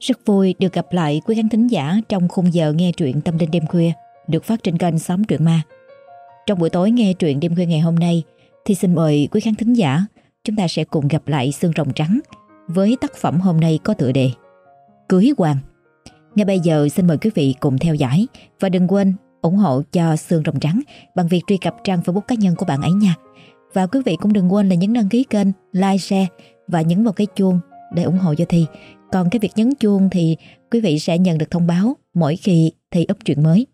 Rất vui được gặp lại quý khán thính giả trong khung giờ nghe truyện tâm linh đêm khuya được phát trên kênh Xóm Truyện Ma. Trong buổi tối nghe truyện đêm khuya ngày hôm nay thì xin mời quý khán thính giả chúng ta sẽ cùng gặp lại Sương Rồng Trắng với tác phẩm hôm nay có tựa đề Cưới Hoàng. Ngay bây giờ xin mời quý vị cùng theo dõi và đừng quên ủng hộ cho Sương Rồng Trắng bằng việc truy cập trang Facebook cá nhân của bạn ấy nha. Và quý vị cũng đừng quên là nhấn đăng ký kênh, like, share và nhấn vào cái chuông để ủng hộ cho Thi. Còn cái việc nhấn chuông thì quý vị sẽ nhận được thông báo mỗi khi Thi up chuyện mới.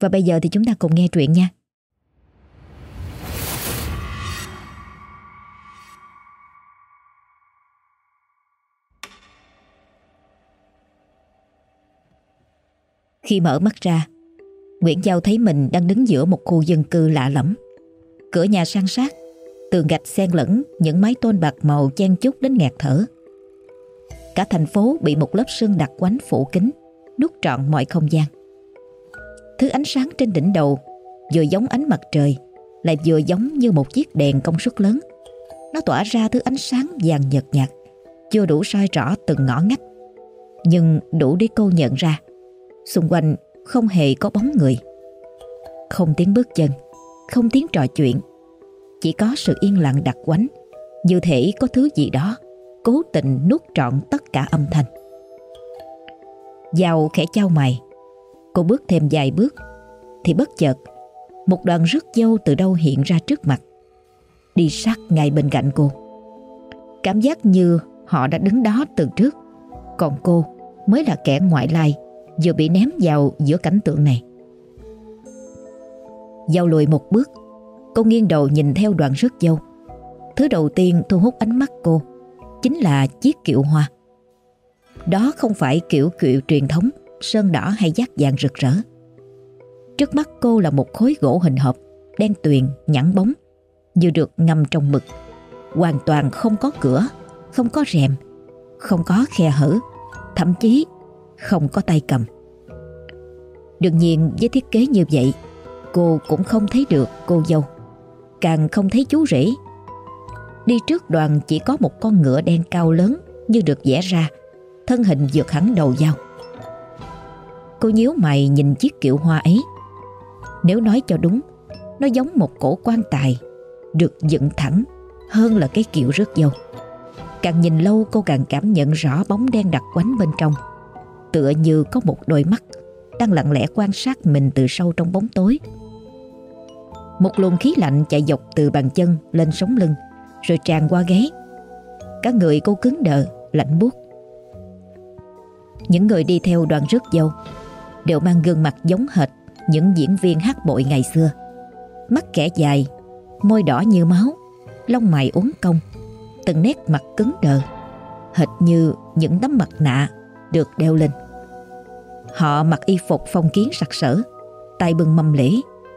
Và bây giờ thì chúng ta cùng nghe truyện nha. Khi mở mắt ra, Nguyễn Giao thấy mình đang đứng giữa một khu dân cư lạ lẫm. Cửa nhà sang sát, tường gạch xen lẫn những mái tôn bạc màu chen chúc đến nghẹt thở. Cả thành phố bị một lớp sương đặc quánh phủ kín, nuốt trọn mọi không gian. Thứ ánh sáng trên đỉnh đầu vừa giống ánh mặt trời, lại vừa giống như một chiếc đèn công suất lớn. Nó tỏa ra thứ ánh sáng vàng nhợt nhạt, chưa đủ soi rõ từng ngõ ngách, nhưng đủ để cô nhận ra xung quanh không hề có bóng người. Không tiếng bước chân, không tiếng trò chuyện, chỉ có sự yên lặng đặc quánh, như thể có thứ gì đó cố tình nuốt trọn tất cả âm thanh. Giao khẽ trao mày, cô bước thêm vài bước, thì bất chợt một đoàn rước dâu từ đâu hiện ra trước mặt, đi sát ngay bên cạnh cô. Cảm giác như họ đã đứng đó từ trước, còn cô mới là kẻ ngoại lai vừa bị ném vào giữa cảnh tượng này. Giao lùi một bước, cô nghiêng đầu nhìn theo đoàn rước dâu. Thứ đầu tiên thu hút ánh mắt cô chính là chiếc kiệu hoa. Đó không phải kiểu kiệu truyền thống, sơn đỏ hay giác vàng rực rỡ. Trước mắt cô là một khối gỗ hình hộp, đen tuyền, nhẵn bóng, như được ngâm trong mực. Hoàn toàn không có cửa, không có rèm, không có khe hở, thậm chí không có tay cầm. Đương nhiên với thiết kế như vậy, cô cũng không thấy được cô dâu, càng không thấy chú rể. Đi trước đoàn chỉ có một con ngựa đen cao lớn như được vẽ ra, thân hình vượt hẳn đầu dao. Cô nhíu mày nhìn chiếc kiệu hoa ấy. Nếu nói cho đúng, nó giống một cổ quan tài được dựng thẳng hơn là cái kiệu rước dâu. Càng nhìn lâu cô càng cảm nhận rõ bóng đen đặc quánh bên trong tựa như có một đôi mắt đang lặng lẽ quan sát mình từ sâu trong bóng tối. Một luồng khí lạnh chạy dọc từ bàn chân lên sống lưng rồi tràn qua ghế. Các người cô cứng đờ, lạnh buốt. Những người đi theo đoàn rước dâu đều mang gương mặt giống hệt những diễn viên hát bội ngày xưa. Mắt kẻ dài, môi đỏ như máu, lông mày uốn cong, từng nét mặt cứng đờ, hệt như những tấm mặt nạ được đeo lên. Họ mặc y phục phong kiến sặc sỡ, tay bưng mâm lễ,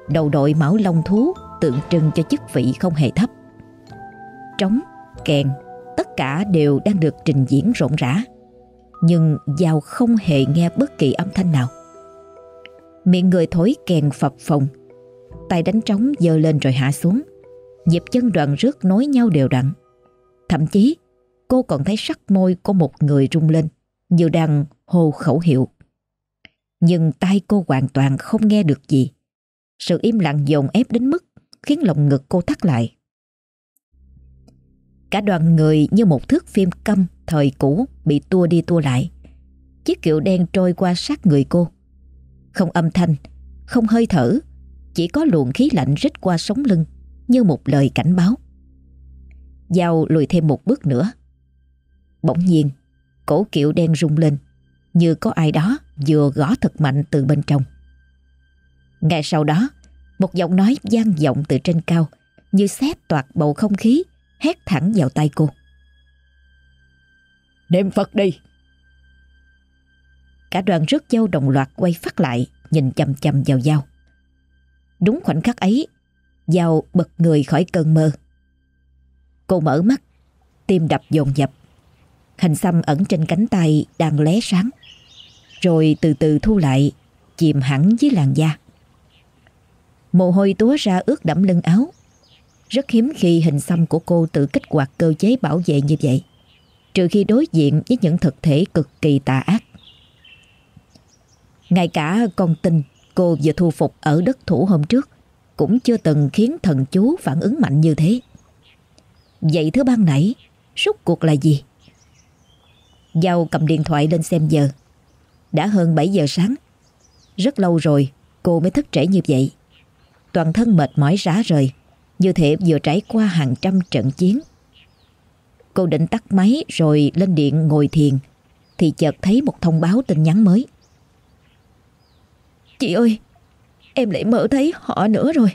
đầu đội mão lông thú tượng trưng cho chức vị không hề thấp. Trống, kèn, tất cả đều đang được trình diễn rộn rã. Nhưng Giao không hề nghe bất kỳ âm thanh nào. Miệng người thổi kèn phập phồng, tay đánh trống dơ lên rồi hạ xuống. Nhịp chân đoạn rước nối nhau đều đặn. Thậm chí cô còn thấy sắc môi của một người rung lên như đang hô khẩu hiệu. Nhưng tai cô hoàn toàn không nghe được gì. Sự im lặng dồn ép đến mức khiến lòng ngực cô thắt lại. Cả đoàn người như một thước phim câm thời cũ bị tua đi tua lại. Chiếc kiệu đen trôi qua sát người cô. Không âm thanh, không hơi thở, chỉ có luồng khí lạnh rít qua sống lưng như một lời cảnh báo. Giao lùi thêm một bước nữa. Bỗng nhiên, cổ kiệu đen rung lên như có ai đó vừa gõ thật mạnh từ bên trong. Ngay sau đó, một giọng nói gian vọng từ trên cao như xét toạt bầu không khí hét thẳng vào tay cô. Niệm Phật đi! Cả đoàn rước dâu đồng loạt quay phát lại nhìn chầm chầm vào dao. Đúng khoảnh khắc ấy, dao bật người khỏi cơn mơ. Cô mở mắt, tim đập dồn dập. Hình xăm ẩn trên cánh tay đang lé sáng. Rồi từ từ thu lại, chìm hẳn dưới làn da. Mồ hôi túa ra ướt đẫm lưng áo. Rất hiếm khi hình xăm của cô tự kích hoạt cơ chế bảo vệ như vậy. trừ khi đối diện với những thực thể cực kỳ tà ác. Ngay cả con tin cô vừa thu phục ở đất thủ hôm trước cũng chưa từng khiến thần chú phản ứng mạnh như thế. Vậy thứ ban nãy, rốt cuộc là gì? Giao cầm điện thoại lên xem giờ. Đã hơn 7 giờ sáng. Rất lâu rồi cô mới thức trễ như vậy. Toàn thân mệt mỏi rã rời, như thể vừa trải qua hàng trăm trận chiến. Cô định tắt máy rồi lên điện ngồi thiền, thì chợt thấy một thông báo tin nhắn mới. Chị ơi, em lại mở thấy họ nữa rồi.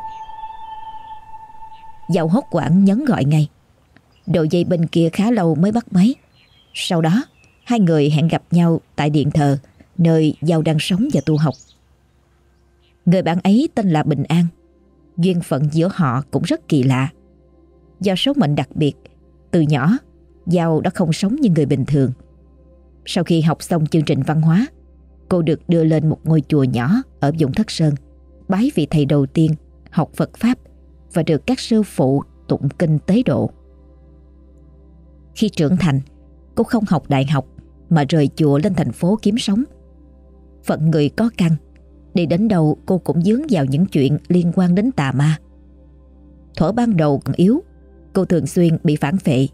Giàu hốt quảng nhấn gọi ngay. Đầu dây bên kia khá lâu mới bắt máy. Sau đó, hai người hẹn gặp nhau tại điện thờ, nơi Giàu đang sống và tu học. Người bạn ấy tên là Bình An. Duyên phận giữa họ cũng rất kỳ lạ. Do số mệnh đặc biệt, từ nhỏ, Giao đã không sống như người bình thường. Sau khi học xong chương trình văn hóa, cô được đưa lên một ngôi chùa nhỏ ở vùng Thất Sơn, bái vị thầy đầu tiên, học Phật Pháp và được các sư phụ tụng kinh tế độ. Khi trưởng thành, cô không học đại học mà rời chùa lên thành phố kiếm sống. Phận người có căn, đi đến đâu cô cũng dướng vào những chuyện liên quan đến tà ma. Thổ ban đầu còn yếu, cô thường xuyên bị phản phệ.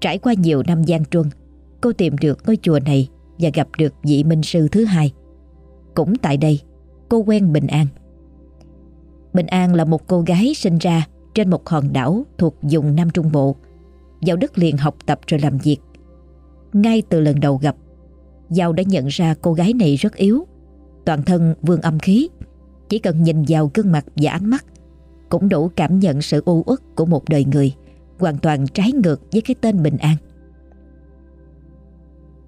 Trải qua nhiều năm gian truân, cô tìm được ngôi chùa này và gặp được vị minh sư thứ hai. Cũng tại đây, cô quen Bình An. Bình An là một cô gái sinh ra trên một hòn đảo thuộc vùng Nam Trung Bộ, vào đất liền học tập rồi làm việc. Ngay từ lần đầu gặp, Giao đã nhận ra cô gái này rất yếu, toàn thân vương âm khí. Chỉ cần nhìn vào gương mặt và ánh mắt, cũng đủ cảm nhận sự u uất của một đời người, hoàn toàn trái ngược với cái tên Bình An.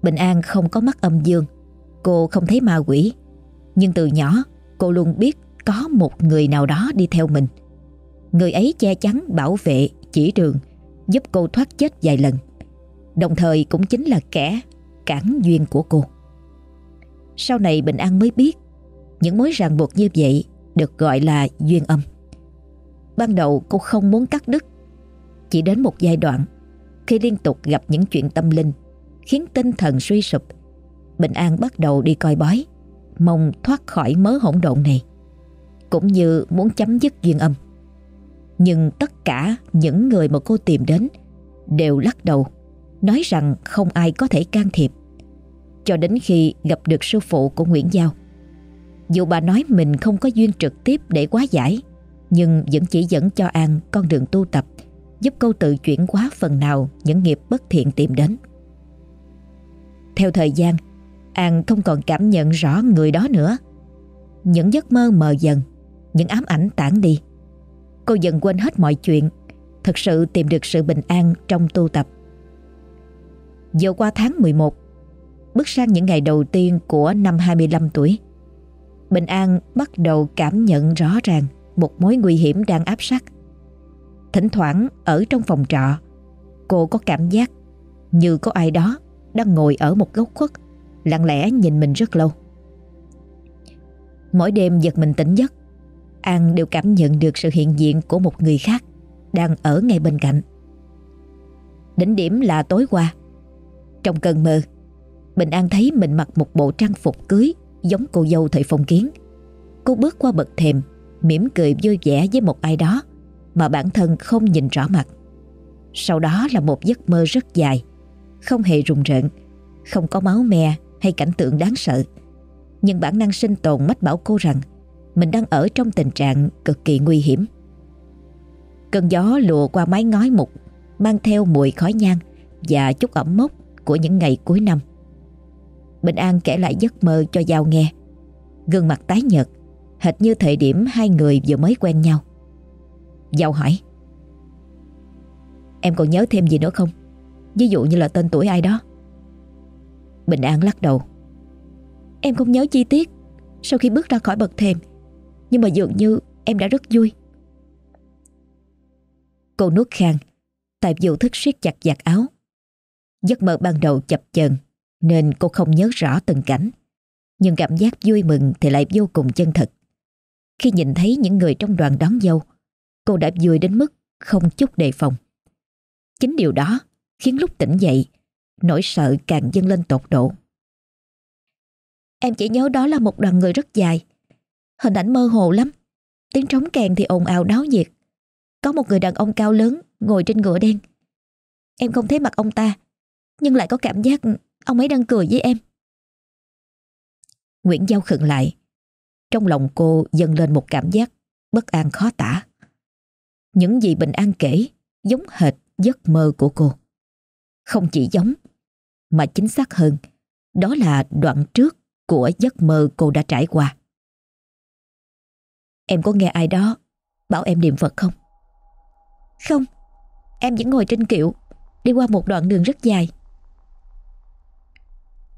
Bình An không có mắt âm dương, cô không thấy ma quỷ, nhưng từ nhỏ cô luôn biết có một người nào đó đi theo mình. Người ấy che chắn, bảo vệ, chỉ đường, giúp cô thoát chết vài lần. Đồng thời cũng chính là kẻ cản duyên của cô. Sau này Bình An mới biết những mối ràng buộc như vậy được gọi là duyên âm. Ban đầu cô không muốn cắt đứt, chỉ đến một giai đoạn khi liên tục gặp những chuyện tâm linh khiến tinh thần suy sụp, Bình An bắt đầu đi coi bói, mong thoát khỏi mớ hỗn độn này, cũng như muốn chấm dứt duyên âm. Nhưng tất cả những người mà cô tìm đến đều lắc đầu, nói rằng không ai có thể can thiệp. Cho đến khi gặp được sư phụ của Nguyễn Giao. Dù bà nói mình không có duyên trực tiếp để quá giải, nhưng vẫn chỉ dẫn cho An con đường tu tập, giúp cô tự chuyển hóa phần nào những nghiệp bất thiện tìm đến. Theo thời gian, An không còn cảm nhận rõ người đó nữa. Những giấc mơ mờ dần, những ám ảnh tản đi. Cô dần quên hết mọi chuyện, thật sự tìm được sự bình an trong tu tập. Vừa qua tháng 11, bước sang những ngày đầu tiên của năm 25 tuổi, Bình An bắt đầu cảm nhận rõ ràng một mối nguy hiểm đang áp sát. Thỉnh thoảng ở trong phòng trọ, cô có cảm giác như có ai đó đang ngồi ở một góc khuất, lặng lẽ nhìn mình rất lâu. Mỗi đêm giật mình tỉnh giấc, An đều cảm nhận được sự hiện diện của một người khác đang ở ngay bên cạnh. Đỉnh điểm là tối qua. Trong cơn mơ, Bình An thấy mình mặc một bộ trang phục cưới giống cô dâu thời phong kiến. Cô bước qua bậc thềm, mỉm cười vui vẻ với một ai đó mà bản thân không nhìn rõ mặt. Sau đó là một giấc mơ rất dài, không hề rùng rợn, không có máu me hay cảnh tượng đáng sợ. Nhưng bản năng sinh tồn mách bảo cô rằng mình đang ở trong tình trạng cực kỳ nguy hiểm. Cơn gió lùa qua mái ngói mục, mang theo mùi khói nhang và chút ẩm mốc của những ngày cuối năm. Bình An kể lại giấc mơ cho Giao nghe. Gương mặt tái nhợt, hệt như thời điểm hai người vừa mới quen nhau. Giao hỏi Em còn nhớ thêm gì nữa không? Ví dụ như là tên tuổi ai đó Bình An lắc đầu Em không nhớ chi tiết Sau khi bước ra khỏi bậc thềm Nhưng mà dường như em đã rất vui Cô nuốt khang Tại vụ thức siết chặt giặt áo Giấc mơ ban đầu chập chờn nên cô không nhớ rõ từng cảnh. Nhưng cảm giác vui mừng Thì lại vô cùng chân thật. Khi nhìn thấy những người trong đoàn đón dâu, Cô đã vui đến mức không chút đề phòng. Chính điều đó khiến lúc tỉnh dậy, Nỗi sợ càng dâng lên tột độ. Em chỉ nhớ đó là một đoàn người rất dài. Hình ảnh mơ hồ lắm. Tiếng trống kèn thì ồn ào náo nhiệt. Có một người đàn ông cao lớn Ngồi trên ngựa đen. Em không thấy mặt ông ta, Nhưng lại có cảm giác ông ấy đang cười với em. Nguyễn Giao khựng lại. Trong lòng cô dâng lên một cảm giác Bất an khó tả. Những gì Bình An kể Giống hệt giấc mơ của cô. Không chỉ giống, Mà chính xác hơn, Đó là đoạn trước của giấc mơ cô đã trải qua. Em có nghe ai đó Bảo em niệm Phật không? Không, Em vẫn ngồi trên kiệu, Đi qua một đoạn đường rất dài.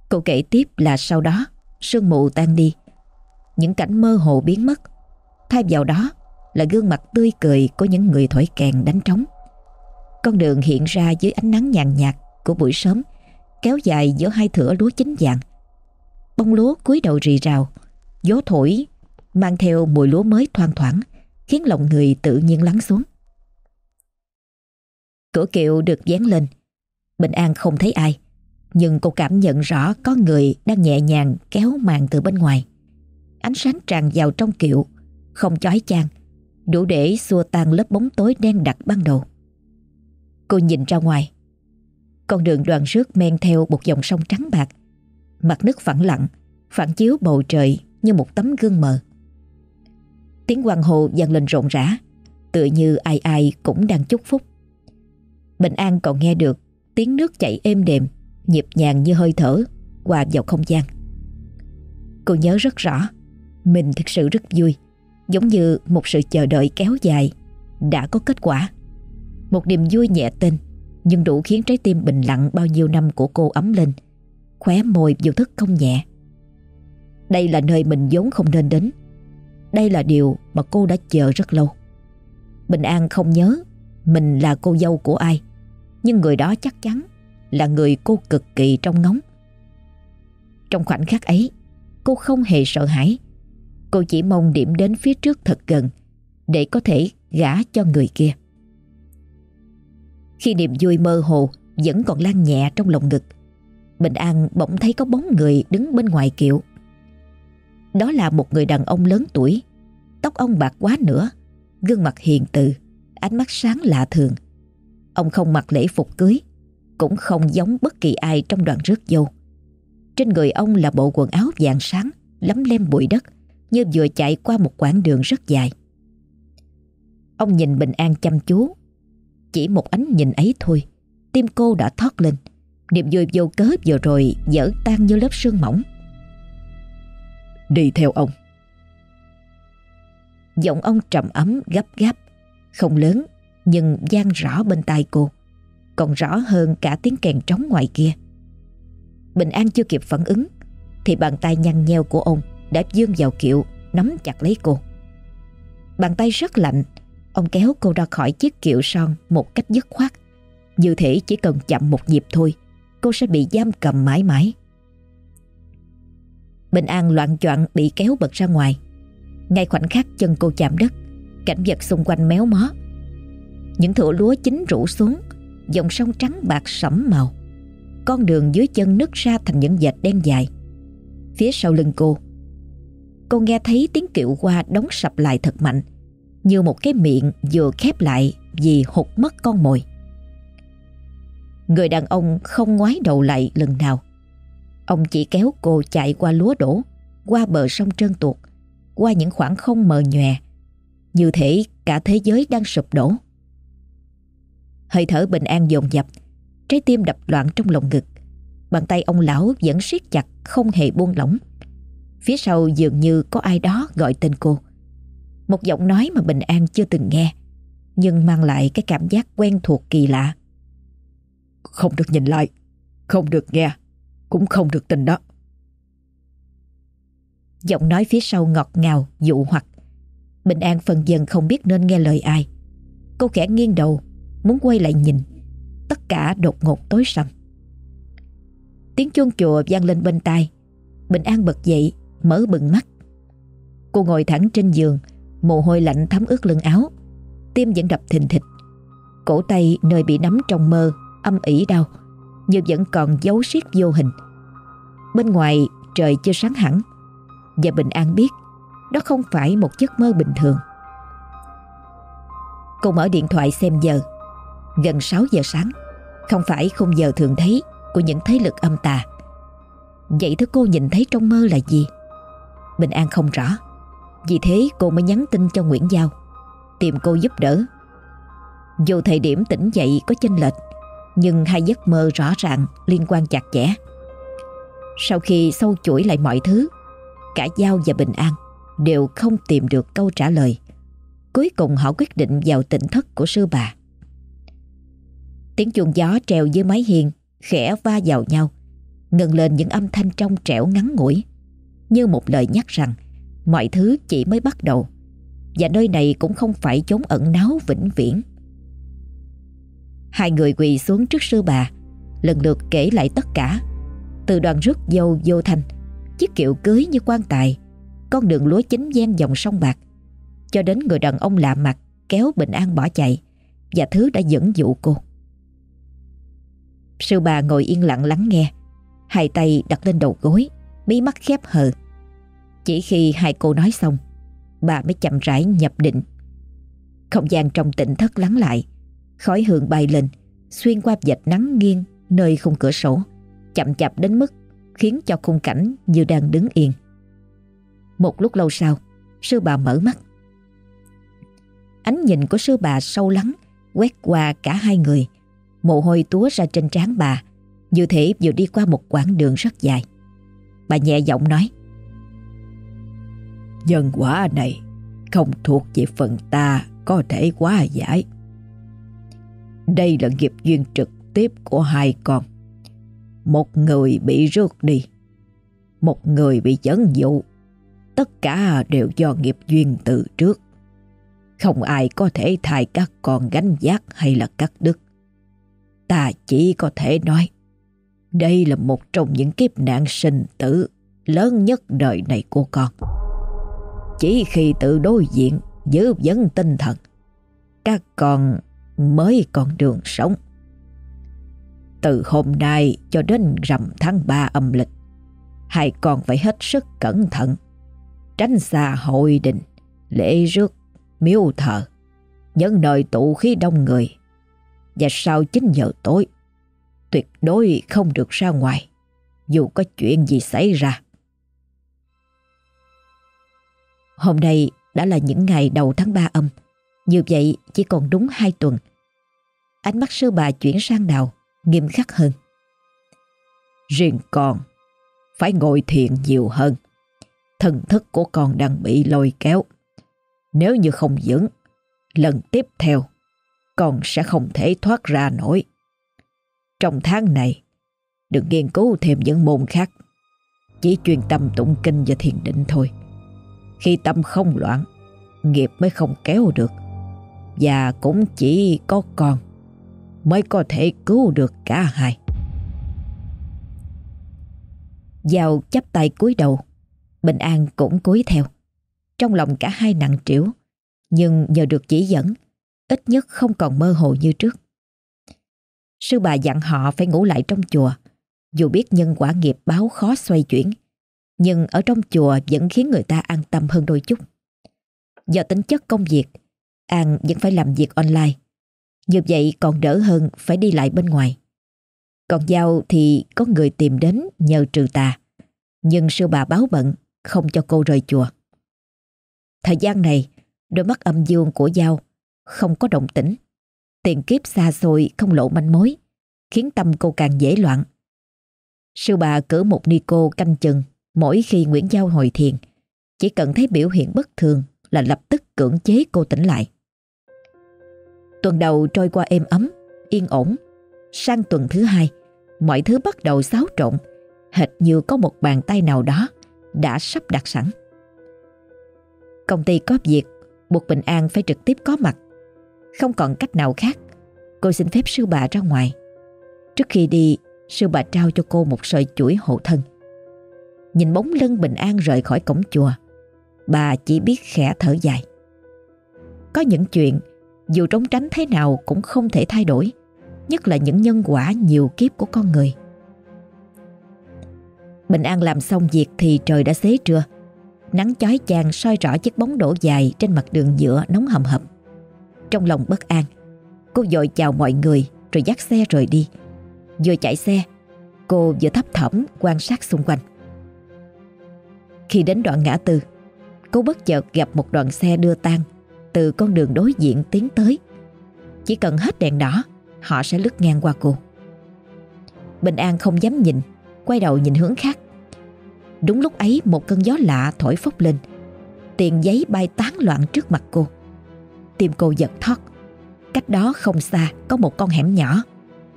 Cô kể tiếp là sau đó, Sương mù tan đi. Những cảnh mơ hồ biến mất. Thay vào đó là gương mặt tươi cười Của những người thổi kèn đánh trống. Con đường hiện ra dưới ánh nắng nhàn nhạt Của buổi sớm, Kéo dài giữa hai thửa lúa chín vàng. Bông lúa cúi đầu rì rào, Gió thổi Mang theo mùi lúa mới thoang thoảng, Khiến lòng người tự nhiên lắng xuống. Cửa kiệu được dán lên, Bình An không thấy ai. Nhưng cô cảm nhận rõ có người đang nhẹ nhàng kéo màn từ bên ngoài. Ánh sáng tràn vào trong kiệu, Không chói chang, Đủ để xua tan lớp bóng tối đen đặc ban đầu. Cô nhìn ra ngoài. Con đường đoàn rước men theo một dòng sông trắng bạc. Mặt nước phẳng lặng, Phản chiếu bầu trời như một tấm gương mờ. Tiếng hoàng hồ dần lên rộn rã, Tựa như ai ai cũng đang chúc phúc. Bình An còn nghe được Tiếng nước chảy êm đềm. Nhịp nhàng như hơi thở hòa vào không gian. Cô nhớ rất rõ, Mình thực sự rất vui, Giống như một sự chờ đợi kéo dài Đã có kết quả. Một niềm vui nhẹ tên Nhưng đủ khiến trái tim bình lặng bao nhiêu năm của cô ấm lên, Khóe môi vô thức không nhẹ. Đây là nơi mình vốn không nên đến. Đây là điều mà cô đã chờ rất lâu. Bình An không nhớ Mình là cô dâu của ai, Nhưng người đó chắc chắn là người cô cực kỳ trong ngóng. Trong khoảnh khắc ấy, Cô không hề sợ hãi. Cô chỉ mong điểm đến phía trước thật gần Để có thể gả cho người kia. Khi niềm vui mơ hồ Vẫn còn lan nhẹ trong lòng ngực, Bình An bỗng thấy có bóng người đứng bên ngoài kiệu Đó là một người đàn ông lớn tuổi, Tóc ông bạc quá nữa, Gương mặt hiền từ, Ánh mắt sáng lạ thường. Ông không mặc lễ phục cưới cũng không giống bất kỳ ai trong đoàn rước dâu. Trên người ông là bộ quần áo vàng sáng, Lấm lem bụi đất, Như vừa chạy qua một quãng đường rất dài. Ông nhìn Bình An chăm chú. Chỉ một ánh nhìn ấy thôi, Tim cô đã thoát lên. Niềm vui vô cớ vừa rồi dở tan như lớp sương mỏng. Đi theo ông. Giọng ông trầm ấm, gấp gáp, Không lớn, nhưng gian rõ bên tai cô. Còn rõ hơn cả tiếng kèn trống ngoài kia. Bình An chưa kịp phản ứng, Thì bàn tay nhăn nheo của ông Đã dương vào kiệu Nắm chặt lấy cô. Bàn tay rất lạnh, Ông kéo cô ra khỏi chiếc kiệu son Một cách dứt khoát. Như thể chỉ cần chậm một nhịp thôi, Cô sẽ bị giam cầm mãi mãi. Bình An loạn choạng bị kéo bật ra ngoài. Ngay khoảnh khắc chân cô chạm đất, Cảnh vật xung quanh méo mó. Những thửa lúa chín rủ xuống Dòng sông trắng bạc sẫm màu. Con đường dưới chân nứt ra thành những vệt đen dài. Phía sau lưng cô Cô nghe thấy tiếng kiệu qua đóng sập lại thật mạnh, Như một cái miệng vừa khép lại Vì hụt mất con mồi. Người đàn ông không ngoái đầu lại lần nào. Ông chỉ kéo cô chạy qua lúa đổ, Qua bờ sông trơn tuột, Qua những khoảng không mờ nhòe. Như thể cả thế giới đang sụp đổ. Hơi thở bình an dồn dập Trái tim đập loạn trong lòng ngực. Bàn tay ông lão vẫn siết chặt Không hề buông lỏng. Phía sau dường như có ai đó gọi tên cô. Một giọng nói mà Bình An chưa từng nghe Nhưng mang lại cái cảm giác quen thuộc kỳ lạ. Không được nhìn lại Không được nghe Cũng không được tin đó. Giọng nói phía sau ngọt ngào dụ hoặc. Bình An phần dần không biết nên nghe lời ai. Cô khẽ nghiêng đầu Muốn quay lại nhìn Tất cả đột ngột tối sầm Tiếng chuông chùa vang lên bên tai Bình An bật dậy, Mở bừng mắt Cô ngồi thẳng trên giường, Mồ hôi lạnh thấm ướt lưng áo Tim vẫn đập thình thịch Cổ tay nơi bị nắm trong mơ, Âm ỉ đau như vẫn còn dấu siết vô hình. Bên ngoài, trời chưa sáng hẳn và Bình An biết, đó không phải một giấc mơ bình thường. Cô mở điện thoại xem giờ. Gần 6 giờ sáng, không phải khung giờ thường thấy của những thế lực âm tà. Vậy thứ cô nhìn thấy trong mơ là gì? Bình An không rõ. Vì thế cô mới nhắn tin cho Nguyễn Giao tìm cô giúp đỡ. Dù thời điểm tỉnh dậy có chênh lệch, nhưng hai giấc mơ rõ ràng liên quan chặt chẽ. Sau khi sâu chuỗi lại mọi thứ, cả Giao và Bình An đều không tìm được câu trả lời. Cuối cùng họ quyết định vào tỉnh thất của sư bà. Tiếng chuông gió treo dưới mái hiên, khẽ va vào nhau, ngừng lên những âm thanh trong trẻo ngắn ngủi, như một lời nhắc rằng mọi thứ chỉ mới bắt đầu và nơi này cũng không phải chốn ẩn náu vĩnh viễn. Hai người quỳ xuống trước sư bà, lần lượt kể lại tất cả, từ đoàn rước dâu vô thành chiếc kiệu cưới như quan tài, con đường lúa chính gian dòng sông bạc, cho đến người đàn ông lạ mặt kéo bình an bỏ chạy và thứ đã dẫn dụ cô. Sư bà ngồi yên lặng lắng nghe, hai tay đặt lên đầu gối, mí mắt khép hờ. Chỉ khi hai cô nói xong, bà mới chậm rãi nhập định. Không gian trong tỉnh thất lắng lại, khói hương bay lên, xuyên qua vạch nắng nghiêng nơi khung cửa sổ, chậm chạp đến mức khiến cho khung cảnh như đang đứng yên. Một lúc lâu sau, sư bà mở mắt. Ánh nhìn của sư bà sâu lắng, quét qua cả hai người, mồ hôi túa ra trên trán bà, như thể vừa đi qua một quãng đường rất dài. Bà nhẹ giọng nói, Nhân quả này không thuộc về phần ta có thể quá giải. Đây là nghiệp duyên trực tiếp của hai con. Một người bị rước đi, một người bị dẫn dụ. Tất cả đều do nghiệp duyên từ trước. Không ai có thể thay các con gánh giác hay là cắt đứt. Ta chỉ có thể nói, đây là một trong những kiếp nạn sinh tử lớn nhất đời này của con. Chỉ khi tự đối diện giữ vững tinh thần Các con mới còn đường sống Từ hôm nay cho đến rằm tháng 3 âm lịch Hai con phải hết sức cẩn thận Tránh xa hội đình Lễ rước Miếu thờ Những nơi tụ khí đông người và sau 9 giờ tối Tuyệt đối không được ra ngoài Dù có chuyện gì xảy ra Hôm nay đã là những ngày đầu tháng 3 âm. Như vậy chỉ còn đúng 2 tuần. Ánh mắt sư bà chuyển sang đào, nghiêm khắc hơn. Riêng con, phải ngồi thiền nhiều hơn. Thần thức của con đang bị lôi kéo. Nếu như không dưỡng lần tiếp theo, con sẽ không thể thoát ra nổi. Trong tháng này, đừng nghiên cứu thêm những môn khác. Chỉ chuyên tâm tụng kinh và thiền định thôi. Khi tâm không loạn, nghiệp mới không kéo được. Và cũng chỉ có con mới có thể cứu được cả hai. Giao chắp tay cúi đầu, Bình An cũng cúi theo. Trong lòng cả hai nặng trĩu, nhưng nhờ được chỉ dẫn, ít nhất không còn mơ hồ như trước. Sư bà dặn họ phải ngủ lại trong chùa, dù biết nhân quả nghiệp báo khó xoay chuyển, nhưng ở trong chùa vẫn khiến người ta an tâm hơn đôi chút. Do tính chất công việc, An vẫn phải làm việc online. Như vậy còn đỡ hơn phải đi lại bên ngoài. Còn Giao thì có người tìm đến nhờ trừ tà. Nhưng sư bà báo bận, không cho cô rời chùa. Thời gian này, đôi mắt âm dương của Giao không có động tĩnh. Tiền kiếp xa xôi không lộ manh mối, khiến tâm cô càng dễ loạn. Sư bà cử một ni cô canh chừng Mỗi khi Nguyễn Giao hồi thiền, chỉ cần thấy biểu hiện bất thường là lập tức cưỡng chế cô tỉnh lại. Tuần đầu trôi qua êm ấm, yên ổn. Sang tuần thứ hai, mọi thứ bắt đầu xáo trộn, hệt như có một bàn tay nào đó đã sắp đặt sẵn. Công ty có việc, buộc Bình An phải trực tiếp có mặt. Không còn cách nào khác, cô xin phép sư bà ra ngoài. Trước khi đi, sư bà trao cho cô một sợi chuỗi hộ thân. Nhìn bóng lưng bình an rời khỏi cổng chùa Bà chỉ biết khẽ thở dài Có những chuyện Dù trốn tránh thế nào cũng không thể thay đổi nhất là những nhân quả nhiều kiếp của con người. Bình An làm xong việc thì trời đã xế trưa. Nắng chói chang soi rõ chiếc bóng đổ dài trên mặt đường nhựa nóng hầm hập. Trong lòng bất an, cô dội chào mọi người rồi dắt xe rời đi. Vừa chạy xe, cô vừa thấp thỏm quan sát xung quanh. Khi đến đoạn ngã tư, cô bất chợt gặp một đoàn xe đưa tang từ con đường đối diện tiến tới. Chỉ cần hết đèn đỏ, họ sẽ lướt ngang qua cô. Bình An không dám nhìn, quay đầu nhìn hướng khác. Đúng lúc ấy một cơn gió lạ thổi phốc lên, tiền giấy bay tán loạn trước mặt cô. Tim cô giật thót. Cách đó không xa có một con hẻm nhỏ.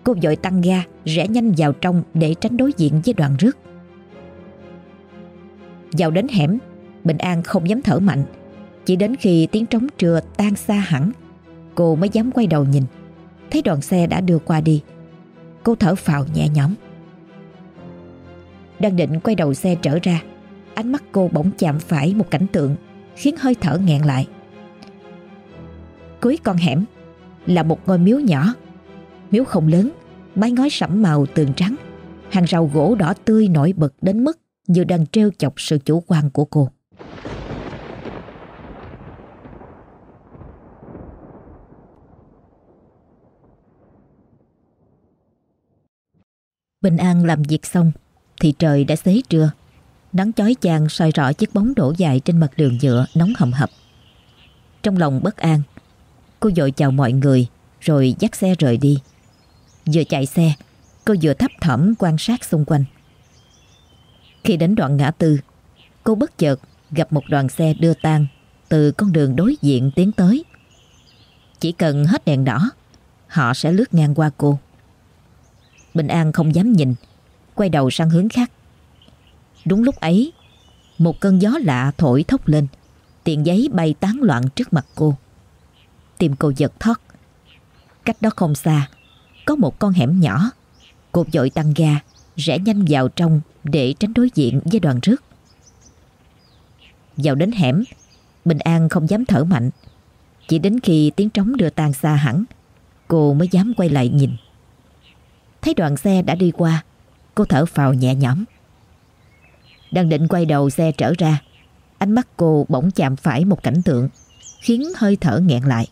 Cô vội tăng ga, rẽ nhanh vào trong để tránh đối diện với đoàn rước. Vào đến hẻm, Bình An không dám thở mạnh. Chỉ đến khi tiếng trống trưa tan xa hẳn, cô mới dám quay đầu nhìn. Thấy đoàn xe đã đưa qua đi. Cô thở phào nhẹ nhõm. Đang định quay đầu xe trở ra, ánh mắt cô bỗng chạm phải một cảnh tượng khiến hơi thở nghẹn lại. Cuối con hẻm là một ngôi miếu nhỏ. Miếu không lớn, mái ngói sẫm màu tường trắng, hàng rào gỗ đỏ tươi nổi bật đến mức như đang trêu chọc sự chủ quan của cô. Bình An làm việc xong thì trời đã xế trưa. Nắng chói chang soi rõ chiếc bóng đổ dài trên mặt đường nhựa nóng hầm hập. Trong lòng bất an, cô dội chào mọi người rồi dắt xe rời đi. Vừa chạy xe, cô vừa thấp thỏm quan sát xung quanh. Khi đến đoạn ngã tư, cô bất chợt gặp một đoàn xe đưa tang từ con đường đối diện tiến tới. Chỉ cần hết đèn đỏ, họ sẽ lướt ngang qua cô. Bình An không dám nhìn, quay đầu sang hướng khác. Đúng lúc ấy, một cơn gió lạ thổi thốc lên, tiền giấy bay tán loạn trước mặt cô. Tim cô giật thoát Cách đó không xa, có một con hẻm nhỏ. Cô dội tăng ga, rẽ nhanh vào trong để tránh đối diện với đoàn rước. Vào đến hẻm, Bình An không dám thở mạnh. Chỉ đến khi tiếng trống đưa tan xa hẳn, cô mới dám quay lại nhìn. Thấy đoàn xe đã đi qua, cô thở phào nhẹ nhõm. Đang định quay đầu xe trở ra, ánh mắt cô bỗng chạm phải một cảnh tượng, khiến hơi thở nghẹn lại.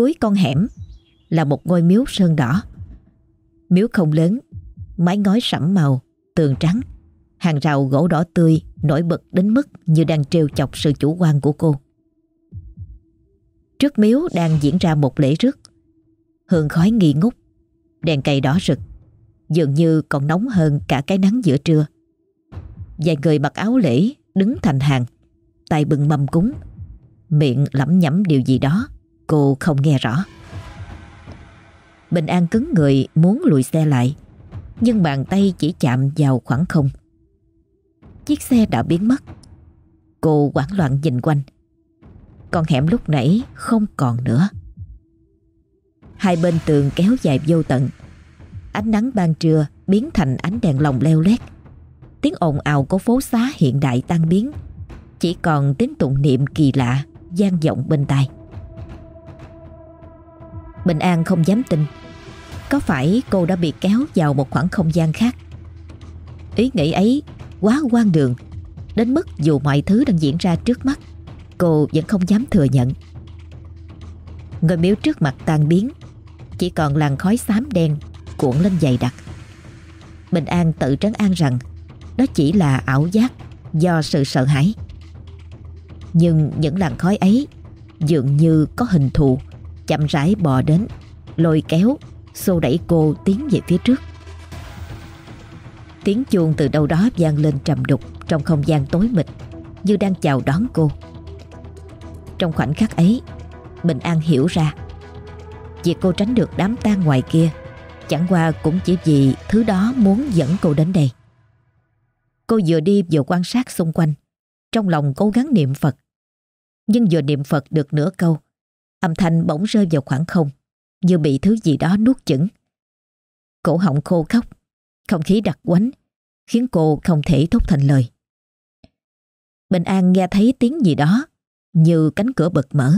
Cuối con hẻm là một ngôi miếu sơn đỏ. Miếu không lớn, mái ngói sẫm màu, tường trắng, hàng rào gỗ đỏ tươi nổi bật đến mức như đang trêu chọc sự chủ quan của cô. Trước miếu đang diễn ra một lễ rước. Hương khói nghi ngút, đèn cầy đỏ rực, dường như còn nóng hơn cả cái nắng giữa trưa. Vài người mặc áo lễ đứng thành hàng, tay bưng mâm cúng, miệng lẩm nhẩm điều gì đó, cô không nghe rõ. Bình An cứng người muốn lùi xe lại, nhưng bàn tay chỉ chạm vào khoảng không. Chiếc xe đã biến mất. Cô hoảng loạn nhìn quanh. Con hẻm lúc nãy không còn nữa. Hai bên tường kéo dài vô tận. Ánh nắng ban trưa biến thành ánh đèn lồng leo lét. Tiếng ồn ào của phố xá hiện đại tan biến. Chỉ còn tiếng tụng niệm kỳ lạ gian vọng bên tai. Bình An không dám tin. Có phải cô đã bị kéo vào một khoảng không gian khác? Ý nghĩ ấy quá quan đường, Đến mức dù mọi thứ đang diễn ra trước mắt, Cô vẫn không dám thừa nhận. Người miếu trước mặt tan biến, Chỉ còn làn khói xám đen cuộn lên dày đặc. Bình An tự trấn an rằng Đó chỉ là ảo giác do sự sợ hãi. Nhưng những làn khói ấy Dường như có hình thù. Chậm rãi bò đến Lôi kéo xô đẩy cô tiến về phía trước. Tiếng chuông từ đâu đó vang lên trầm đục trong không gian tối mịt như đang chào đón cô. Trong khoảnh khắc ấy, Bình An hiểu ra việc cô tránh được đám tang ngoài kia chẳng qua cũng chỉ vì thứ đó muốn dẫn cô đến đây. Cô vừa đi vừa quan sát xung quanh, trong lòng cố gắng niệm Phật. Nhưng vừa niệm Phật được nửa câu, âm thanh bỗng rơi vào khoảng không như bị thứ gì đó nuốt chửng. Cổ họng khô khóc, không khí đặc quánh, khiến cô không thể thốt thành lời. Bình An nghe thấy tiếng gì đó, như cánh cửa bật mở.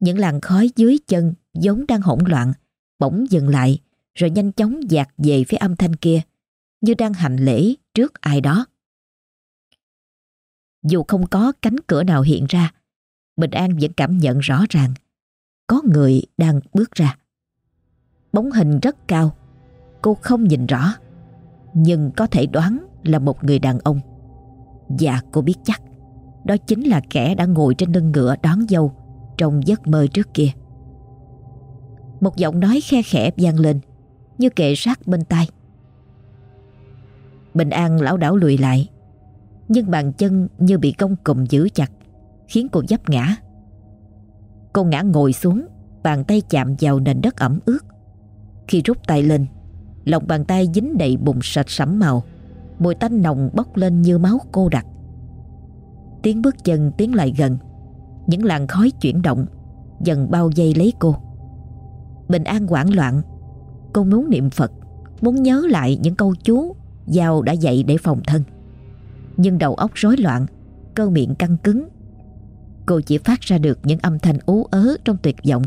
Những làn khói dưới chân giống đang hỗn loạn, bỗng dừng lại rồi nhanh chóng dạt về phía âm thanh kia, như đang hành lễ trước ai đó. Dù không có cánh cửa nào hiện ra, Bình An vẫn cảm nhận rõ ràng có người đang bước ra. Bóng hình rất cao, cô không nhìn rõ, nhưng có thể đoán là một người đàn ông. Và cô biết chắc, đó chính là kẻ đã ngồi trên lưng ngựa đón dâu trong giấc mơ trước kia. Một giọng nói khe khẽ vang lên, như kệ sát bên tai. Bình An lão đảo lùi lại, nhưng bàn chân như bị công cùm giữ chặt, khiến cô dấp ngã. Cô ngã ngồi xuống, bàn tay chạm vào nền đất ẩm ướt. Khi rút tay lên, lòng bàn tay dính đầy bùn sạch sẫm màu, mùi tanh nồng bốc lên như máu cô đặc. Tiếng bước chân tiến lại gần, những làn khói chuyển động, dần bao vây lấy cô. Bình An hoảng loạn, cô muốn niệm Phật, muốn nhớ lại những câu chú Giao đã dạy để phòng thân. Nhưng đầu óc rối loạn, cơ miệng căng cứng Cô chỉ phát ra được những âm thanh ú ớ trong tuyệt vọng.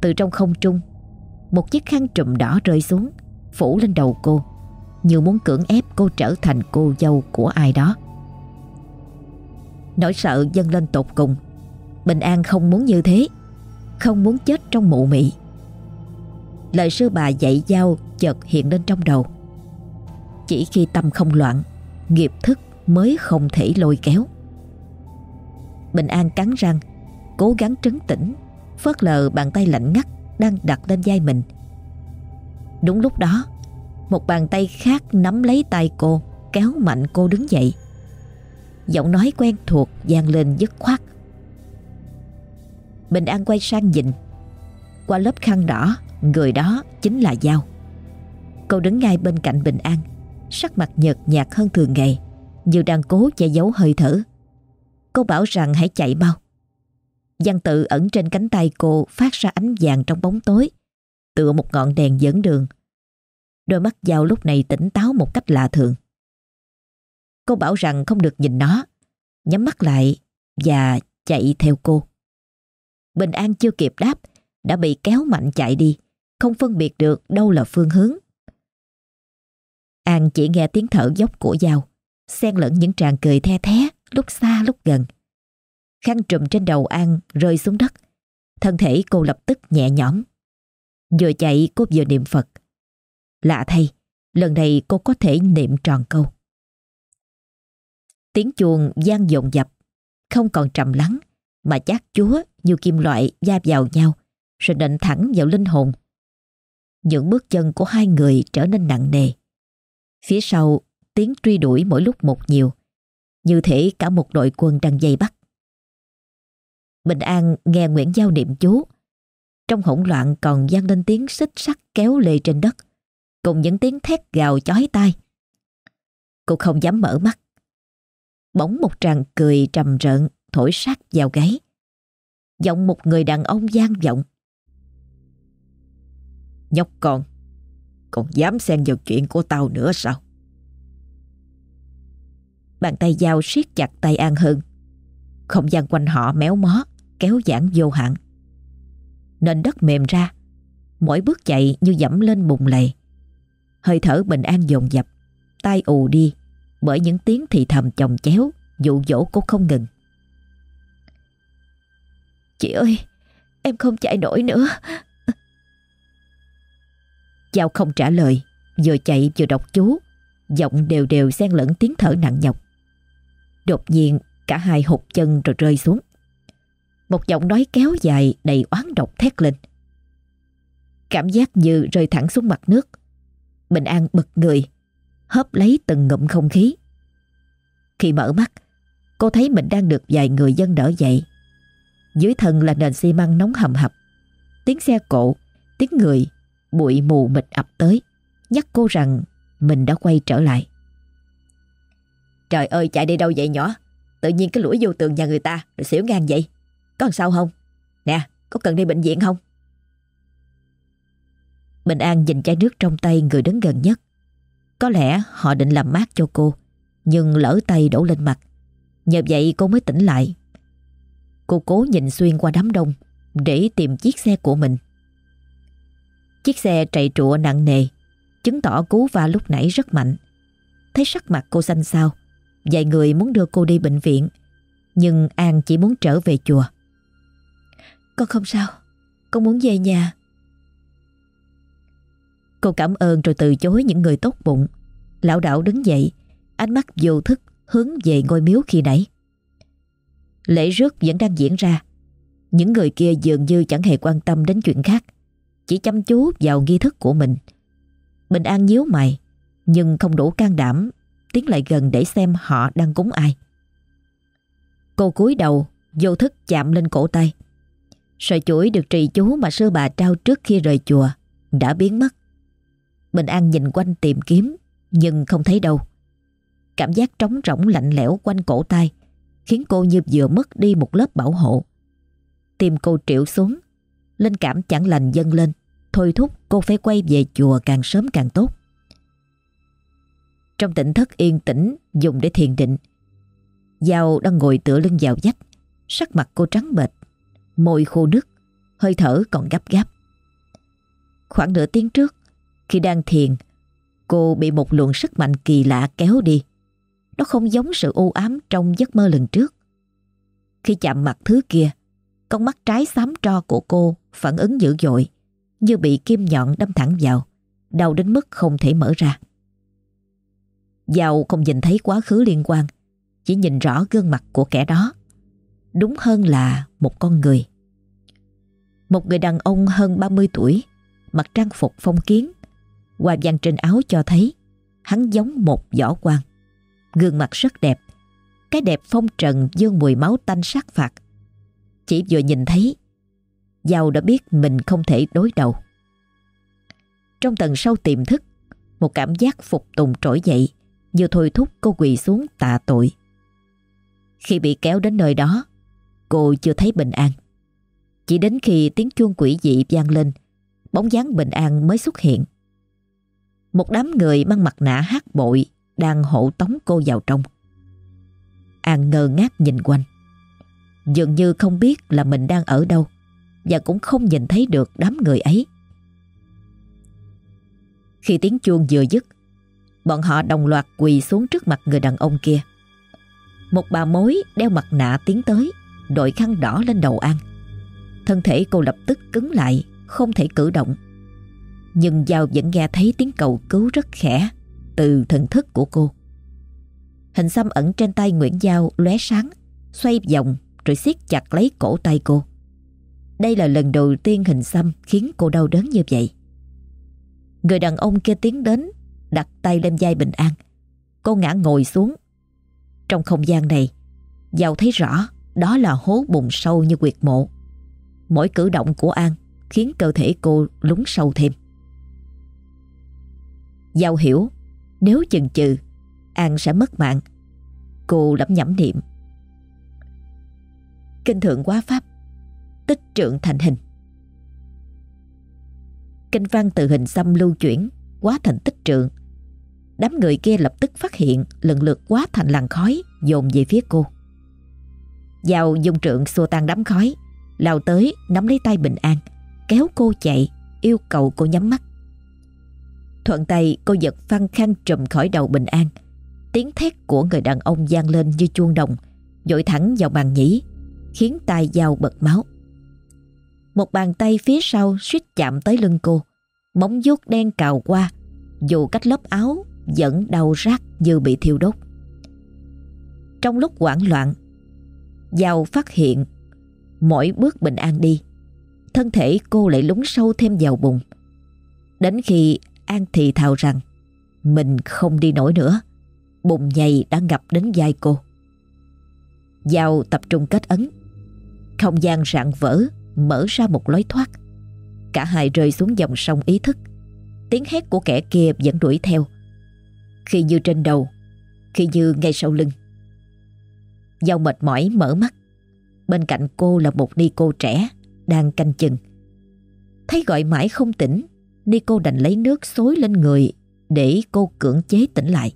Từ trong không trung, Một chiếc khăn trùm đỏ rơi xuống, Phủ lên đầu cô, Như muốn cưỡng ép cô trở thành cô dâu của ai đó. Nỗi sợ dâng lên tột cùng. Bình An không muốn như thế, Không muốn chết trong mụ mị. Lời sư bà dạy giao chợt hiện lên trong đầu. Chỉ khi tâm không loạn, Nghiệp thức mới không thể lôi kéo. Bình An cắn răng, Cố gắng trấn tĩnh, Phớt lờ bàn tay lạnh ngắt Đang đặt lên vai mình. Đúng lúc đó, Một bàn tay khác nắm lấy tay cô, Kéo mạnh cô đứng dậy. Giọng nói quen thuộc vang lên dứt khoát. Bình An quay sang nhìn. Qua lớp khăn đỏ, Người đó chính là Giao. Cô đứng ngay bên cạnh Bình An, Sắc mặt nhợt nhạt hơn thường ngày, Như đang cố che giấu hơi thở. Cô bảo rằng hãy chạy mau. Văn tự ẩn trên cánh tay cô phát ra ánh vàng trong bóng tối, tựa một ngọn đèn dẫn đường. Đôi mắt Giao lúc này tỉnh táo một cách lạ thường. Cô bảo rằng không được nhìn nó, nhắm mắt lại và chạy theo cô. Bình An chưa kịp đáp, đã bị kéo mạnh chạy đi, không phân biệt được đâu là phương hướng. An chỉ nghe tiếng thở dốc của Giao, xen lẫn những tràng cười the thé lúc xa lúc gần. Khăn trùm trên đầu An rơi xuống đất. Thân thể cô lập tức nhẹ nhõm. Vừa chạy cô vừa niệm Phật. Lạ thay, lần này cô có thể niệm tròn câu. Tiếng chuông gian dồn dập, không còn trầm lắng, mà chát chúa như kim loại da vào nhau, rồi nện thẳng vào linh hồn. Những bước chân của hai người trở nên nặng nề. Phía sau, tiếng truy đuổi mỗi lúc một nhiều, như thể cả một đội quân đang dây bắt. Bình An nghe Nguyễn Giao niệm chú. Trong hỗn loạn còn gian lên tiếng xích sắt kéo lê trên đất, cùng những tiếng thét gào chói tai. Cô không dám mở mắt. Bỗng một tràng cười trầm rợn thổi sát vào gáy. Giọng một người đàn ông gian vọng. Nhóc con, còn dám xen vào chuyện của tao nữa sao? Bàn tay dao siết chặt tay An hơn Không gian quanh họ méo mó, Kéo giãn vô hạn. Nền đất mềm ra, Mỗi bước chạy như dẫm lên bùng lầy. Hơi thở bình an dồn dập, Tai ù đi Bởi những tiếng thì thầm chồng chéo, Dụ dỗ cô không ngừng. Chị ơi, Em không chạy nổi nữa. Giao không trả lời, Vừa chạy vừa đọc chú, Giọng đều đều xen lẫn tiếng thở nặng nhọc. Đột nhiên cả hai hụt chân rồi rơi xuống. Một giọng nói kéo dài đầy oán độc thét lên. Cảm giác như rơi thẳng xuống mặt nước. Bình An bật người, hớp lấy từng ngụm không khí. Khi mở mắt, cô thấy mình đang được vài người dân đỡ dậy. Dưới thân là nền xi măng nóng hầm hập. Tiếng xe cộ, tiếng người, bụi mù mịt ập tới, nhắc cô rằng mình đã quay trở lại. Trời ơi chạy đi đâu vậy nhỏ? Tự nhiên cái lũi vô tường nhà người ta Rồi xỉu ngang vậy. Có sao không? Nè có cần đi bệnh viện không? Bình An nhìn chai nước trong tay người đứng gần nhất. Có lẽ họ định làm mát cho cô Nhưng lỡ tay đổ lên mặt. Nhờ vậy cô mới tỉnh lại. Cô cố nhìn xuyên qua đám đông để tìm chiếc xe của mình. Chiếc xe chạy trụa nặng nề, chứng tỏ cú va lúc nãy rất mạnh. Thấy sắc mặt cô xanh xao, vài người muốn đưa cô đi bệnh viện, nhưng An chỉ muốn trở về chùa. Con không sao, con muốn về nhà. Cô cảm ơn rồi từ chối những người tốt bụng. Lão đảo đứng dậy, ánh mắt vô thức hướng về ngôi miếu khi nãy. Lễ rước vẫn đang diễn ra. Những người kia dường như chẳng hề quan tâm đến chuyện khác, chỉ chăm chú vào nghi thức của mình. Bình An nhíu mày, nhưng không đủ can đảm tiến lại gần để xem họ đang cúng ai. Cô cúi đầu, vô thức chạm lên cổ tay. Sợi chuỗi được trì chú mà sư bà trao trước khi rời chùa đã biến mất. Bình An nhìn quanh tìm kiếm nhưng không thấy đâu. Cảm giác trống rỗng lạnh lẽo quanh cổ tay khiến cô như vừa mất đi một lớp bảo hộ. Tim cô triệu xuống, linh cảm chẳng lành dâng lên, thôi thúc cô phải quay về chùa càng sớm càng tốt. Trong tỉnh thất yên tĩnh dùng để thiền định, Giao đang ngồi tựa lưng vào vách, sắc mặt cô trắng bệch, môi khô nước, hơi thở còn gấp gáp. Khoảng nửa tiếng trước, khi đang thiền, cô bị một luồng sức mạnh kỳ lạ kéo đi. Nó không giống sự u ám trong giấc mơ lần trước. Khi chạm mặt thứ kia, con mắt trái xám tro của cô phản ứng dữ dội, như bị kim nhọn đâm thẳng vào, đau đến mức không thể mở ra. Giàu không nhìn thấy quá khứ liên quan, chỉ nhìn rõ gương mặt của kẻ đó. Đúng hơn là một con người. Một người đàn ông hơn 30 tuổi, mặc trang phục phong kiến, Hoa văn trên áo cho thấy hắn giống một võ quan. Gương mặt rất đẹp, cái đẹp phong trần dương mùi máu tanh sát phạt. Chỉ vừa nhìn thấy, Giàu đã biết mình không thể đối đầu. Trong tầng sâu tiềm thức, một cảm giác phục tùng trỗi dậy, như thôi thúc cô quỳ xuống tạ tội. Khi bị kéo đến nơi đó, cô chưa thấy bình an. Chỉ đến khi tiếng chuông quỷ dị vang lên, bóng dáng bình an mới xuất hiện. Một đám người mang mặt nạ hát bội đang hộ tống cô vào trong. An ngơ ngác nhìn quanh. Dường như không biết là mình đang ở đâu và cũng không nhìn thấy được đám người ấy. Khi tiếng chuông vừa dứt, bọn họ đồng loạt quỳ xuống trước mặt người đàn ông kia. Một bà mối đeo mặt nạ tiến tới, đội khăn đỏ lên đầu An. Thân thể cô lập tức cứng lại, không thể cử động. Nhưng Giao vẫn nghe thấy tiếng cầu cứu rất khẽ từ thần thức của cô. Hình xăm ẩn trên tay Nguyễn Giao lóe sáng, xoay vòng rồi siết chặt lấy cổ tay cô. Đây là lần đầu tiên hình xăm khiến cô đau đớn như vậy. Người đàn ông kia tiến đến, đặt tay lên vai Bình An. Cô ngã ngồi xuống. Trong không gian này, Giao thấy rõ đó là hố bùn sâu như quyệt mộ. Mỗi cử động của An khiến cơ thể cô lún sâu thêm. Giao hiểu nếu chần chừ An sẽ mất mạng. Cô lẩm nhẩm niệm. Kinh thượng quá pháp, tích trượng thành hình. Kinh văn từ hình xăm lưu chuyển, quá thành tích trượng. Đám người kia lập tức phát hiện lần lượt quá thành làn khói dồn về phía cô. Giao dung trượng xua tan đám khói, lao tới nắm lấy tay Bình An, kéo cô chạy, yêu cầu cô nhắm mắt. Thuận tay cô giật phăng khăn trùm khỏi đầu Bình An. Tiếng thét của người đàn ông gian lên như chuông đồng, dội thẳng vào bàn nhĩ, khiến tay dao bật máu. Một bàn tay phía sau suýt chạm tới lưng cô, móng vuốt đen cào qua, dù cách lớp áo vẫn đau rát như bị thiêu đốt. Trong lúc hoảng loạn, giàu phát hiện mỗi bước bình an đi, thân thể cô lại lún sâu thêm vào bùn. Đến khi An thì thào rằng mình không đi nổi nữa. Bụng nhầy đã ngập đến vai cô. Giàu tập trung kết ấn. Không gian rạn vỡ, mở ra một lối thoát. Cả hai rơi xuống dòng sông ý thức. Tiếng hét của kẻ kia vẫn đuổi theo. Khi như trên đầu, khi như ngay sau lưng. Giao mệt mỏi mở mắt. Bên cạnh cô là một ni cô trẻ đang canh chừng. Thấy gọi mãi không tỉnh Nico đành lấy nước xối lên người để cô cưỡng chế tỉnh lại.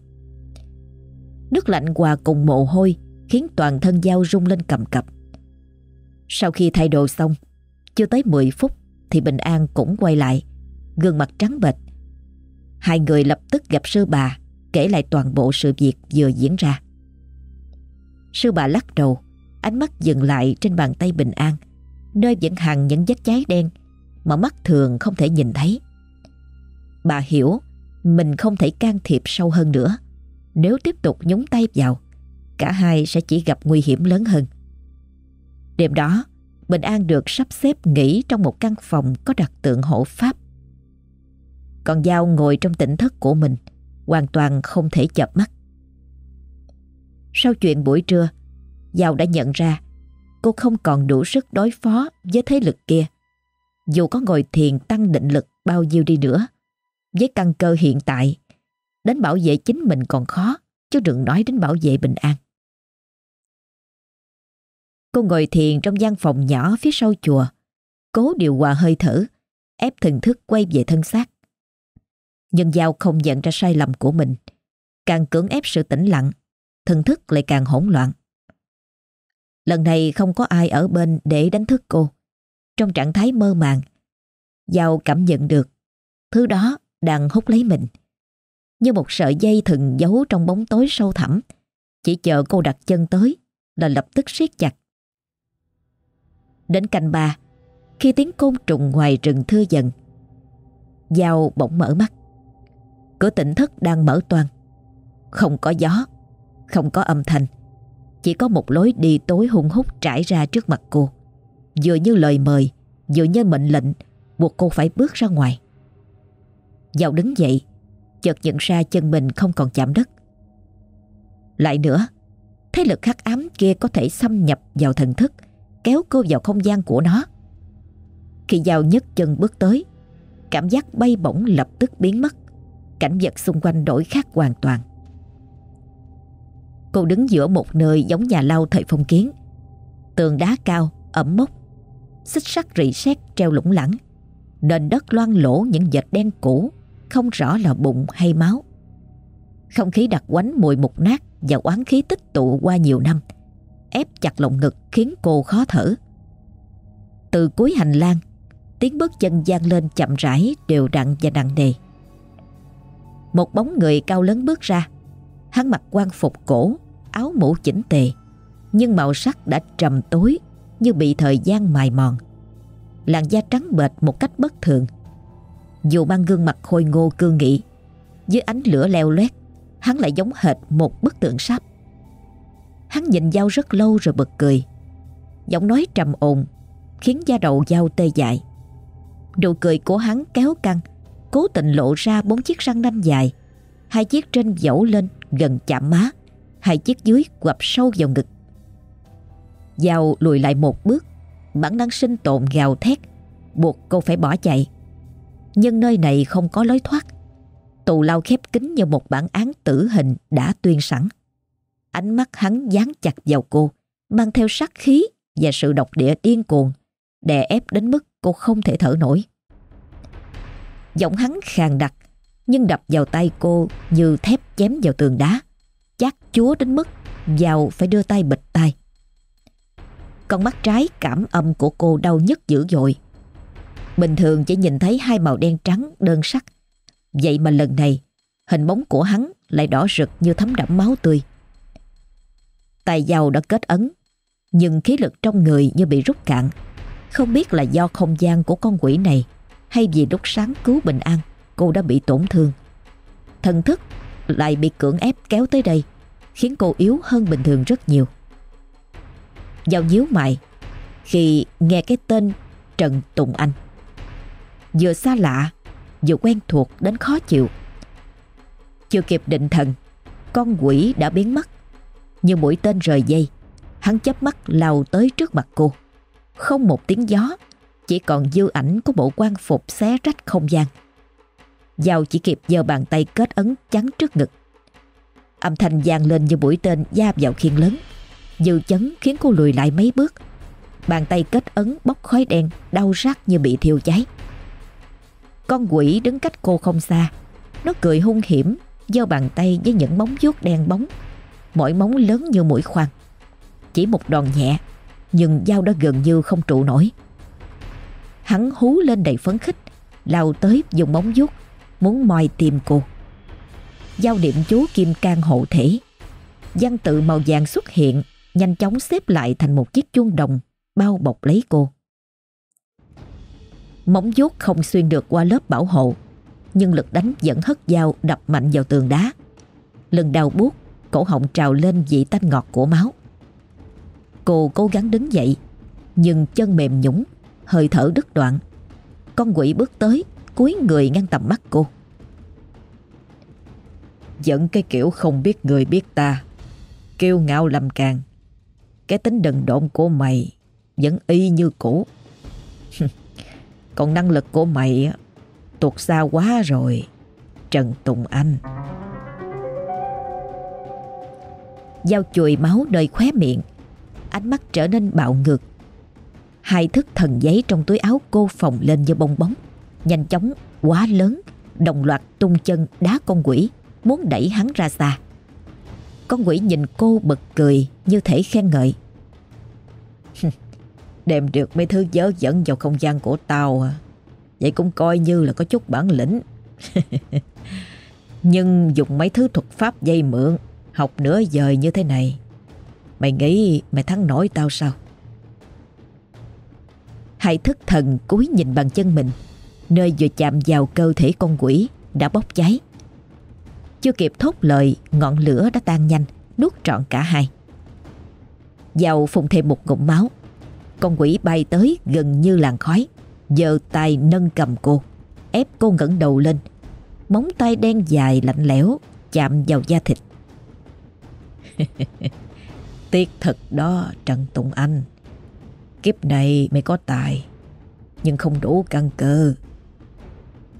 Nước lạnh hòa cùng mồ hôi khiến toàn thân Giao rung lên cầm cập. Sau khi thay đồ xong, chưa tới 10 phút thì Bình An cũng quay lại, gương mặt trắng bệch. Hai người lập tức gặp sư bà, kể lại toàn bộ sự việc vừa diễn ra. Sư bà lắc đầu, ánh mắt dừng lại trên bàn tay Bình An, nơi vẫn hằng những vết cháy đen mà mắt thường không thể nhìn thấy. Bà hiểu mình không thể can thiệp sâu hơn nữa. Nếu tiếp tục nhúng tay vào, cả hai sẽ chỉ gặp nguy hiểm lớn hơn. Đêm đó, Bình An được sắp xếp nghỉ trong một căn phòng có đặt tượng hộ pháp. Còn Giao ngồi trong tỉnh thất của mình, hoàn toàn không thể chợp mắt. Sau chuyện buổi trưa, Giao đã nhận ra cô không còn đủ sức đối phó với thế lực kia. Dù có ngồi thiền tăng định lực bao nhiêu đi nữa, với căn cơ hiện tại, đến bảo vệ chính mình còn khó, chứ đừng nói đến bảo vệ bình an. Cô ngồi thiền trong gian phòng nhỏ phía sau chùa, cố điều hòa hơi thở, ép thần thức quay về thân xác. Nhưng Giao không nhận ra sai lầm của mình, càng cưỡng ép sự tĩnh lặng, thần thức lại càng hỗn loạn. Lần này không có ai ở bên để đánh thức cô. Trong trạng thái mơ màng, Giao cảm nhận được thứ đó đang hút lấy mình. Như một sợi dây thừng giấu trong bóng tối sâu thẳm, chỉ chờ cô đặt chân tới là lập tức siết chặt. Đến canh ba, khi tiếng côn trùng ngoài rừng thưa dần, Giao bỗng mở mắt. Cửa tỉnh thất đang mở toang Không có gió, không có âm thanh. Chỉ có một lối đi tối hung hút trải ra trước mặt cô. Vừa như lời mời, vừa như mệnh lệnh buộc cô phải bước ra ngoài. Giao đứng dậy, chợt nhận ra chân mình không còn chạm đất. Lại nữa, thế lực khắc ám kia có thể xâm nhập vào thần thức, kéo cô vào không gian của nó. Khi Giao nhấc chân bước tới, cảm giác bay bổng lập tức biến mất, cảnh vật xung quanh đổi khác hoàn toàn. Cô đứng giữa một nơi giống nhà lao thời phong kiến. Tường đá cao, ẩm mốc, xích sắt rỉ sét treo lủng lẳng. Nền đất loang lỗ những vệt đen cũ, không rõ là bụng hay máu. Không khí đặc quánh mùi mục nát và oán khí tích tụ qua nhiều năm, ép chặt lồng ngực khiến cô khó thở. Từ cuối hành lang, tiếng bước chân gian lên chậm rãi, đều đặn và nặng nề. Một bóng người cao lớn bước ra, Hắn mặc quan phục cổ, áo mũ chỉnh tề, nhưng màu sắc đã trầm tối như bị thời gian mài mòn. Làn da trắng bệch một cách bất thường. Dù mang gương mặt khôi ngô cương nghị, dưới ánh lửa leo loét, hắn lại giống hệt một bức tượng sáp. Hắn nhìn dao rất lâu rồi bật cười. Giọng nói trầm ồn khiến da đầu dao tê dại. Nụ cười của hắn kéo căng, cố tình lộ ra bốn chiếc răng nanh dài, hai chiếc trên dẫu lên gần chạm má, hai chiếc dưới quặp sâu vào ngực. Dao lùi lại một bước, bản năng sinh tồn gào thét, buộc cô phải bỏ chạy. Nhưng nơi này không có lối thoát. Tù lao khép kín như một bản án tử hình đã tuyên sẵn. Ánh mắt hắn dán chặt vào cô, mang theo sát khí và sự độc địa điên cuồng, đè ép đến mức cô không thể thở nổi. Giọng hắn khàn đặc, nhưng đập vào tay cô như thép chém vào tường đá. Chát chúa đến mức vào phải đưa tay bịch tay. Con mắt trái cảm âm của cô đau nhức dữ dội. Bình thường chỉ nhìn thấy hai màu đen trắng đơn sắc. Vậy mà lần này, hình bóng của hắn lại đỏ rực như thấm đẫm máu tươi. Tài giàu đã kết ấn, nhưng khí lực trong người như bị rút cạn. Không biết là do không gian của con quỷ này hay vì lúc sáng cứu bình an cô đã bị tổn thương. Thần thức lại bị cưỡng ép kéo tới đây, khiến cô yếu hơn bình thường rất nhiều. Giao nhíu mày khi nghe cái tên Trần Tùng Anh. Vừa xa lạ, vừa quen thuộc đến khó chịu. Chưa kịp định thần, con quỷ đã biến mất. Như mũi tên rời dây, hắn chớp mắt lao tới trước mặt cô. Không một tiếng gió, chỉ còn dư ảnh của bộ quan phục xé rách không gian. Giao chỉ kịp giơ bàn tay kết ấn chắn trước ngực. Âm thanh vang lên như mũi tên da vào khiên lớn. Dư chấn khiến cô lùi lại mấy bước. Bàn tay kết ấn bốc khói đen, đau rát như bị thiêu cháy. Con quỷ đứng cách cô không xa. Nó cười hung hiểm, giơ bàn tay với những móng vuốt đen bóng. Mỗi móng lớn như mũi khoan. Chỉ một đòn nhẹ, Nhưng dao đã gần như không trụ nổi. Hắn hú lên đầy phấn khích lao tới dùng móng vuốt muốn moi tìm cô. Giao niệm chú kim can hộ thể. Văn tự màu vàng xuất hiện nhanh chóng xếp lại thành một chiếc chuông đồng bao bọc lấy cô. Móng vuốt không xuyên được qua lớp bảo hộ nhưng lực đánh vẫn hất dao đập mạnh vào tường đá. Lần đau buốt cổ họng trào lên vị tanh ngọt của máu. Cô cố gắng đứng dậy, nhưng chân mềm nhũng, hơi thở đứt đoạn. Con quỷ bước tới, cúi người ngăn tầm mắt cô. Dẫn cái kiểu không biết người biết ta, Kêu ngạo lầm càng. Cái tính đần độn của mày Vẫn y như cũ. Còn năng lực của mày Tuột xa quá rồi, Trần Tùng Anh. Dao chùi máu nơi khóe miệng. Ánh mắt trở nên bạo ngược. Hai thức thần giấy trong túi áo cô phồng lên như bong bóng. Nhanh chóng, quá lớn, Đồng loạt tung chân đá con quỷ, Muốn đẩy hắn ra xa. Con quỷ nhìn cô bật cười Như thể khen ngợi. Đem được mấy thứ dớ dẫn vào không gian của tao à. Vậy cũng coi như là có chút bản lĩnh. Nhưng dùng mấy thứ thuật pháp dây mượn Học nửa giờ như thế này. Mày nghĩ mày thắng nổi tao sao? Hãy thức thần cúi nhìn bằng chân mình, Nơi vừa chạm vào cơ thể con quỷ Đã bốc cháy. Chưa kịp thốt lời, Ngọn lửa đã tan nhanh, Nuốt trọn cả hai. Giàu phun thêm một ngụm máu, Con quỷ bay tới gần như làn khói Giờ tay nâng cầm cô, Ép cô ngẩng đầu lên. Móng tay đen dài lạnh lẽo Chạm vào da thịt. Tiếc thật đó, Trần Tùng Anh. Kiếp này mày có tài, Nhưng không đủ căn cơ.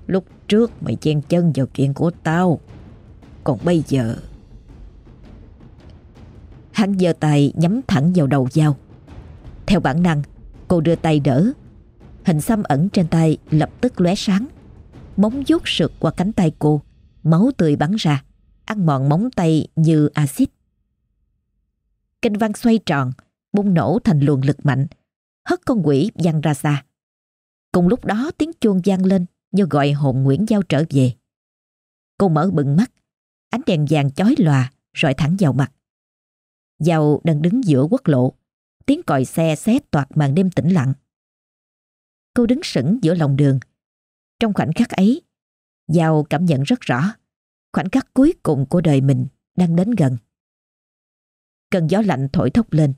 Lúc trước mày chen chân vào chuyện của tao, Còn bây giờ, Hắn giơ tay nhắm thẳng vào đầu dao. Theo bản năng, Cô đưa tay đỡ, Hình xăm ẩn trên tay lập tức lóe sáng, Móng vuốt sượt qua cánh tay cô, Máu tươi bắn ra, Ăn mòn móng tay như axit. Kênh văn xoay tròn Bung nổ thành luồng lực mạnh Hất con quỷ văng ra xa Cùng lúc đó tiếng chuông vang lên như gọi hồn Nguyễn Giao trở về. Cô mở bừng mắt, ánh đèn vàng chói lòa rọi thẳng vào mặt. Giao đang đứng giữa quốc lộ, tiếng còi xe xé toạt màn đêm tĩnh lặng. Cô đứng sững giữa lòng đường. Trong khoảnh khắc ấy, Giao cảm nhận rất rõ khoảnh khắc cuối cùng của đời mình đang đến gần. Cơn gió lạnh thổi thốc lên.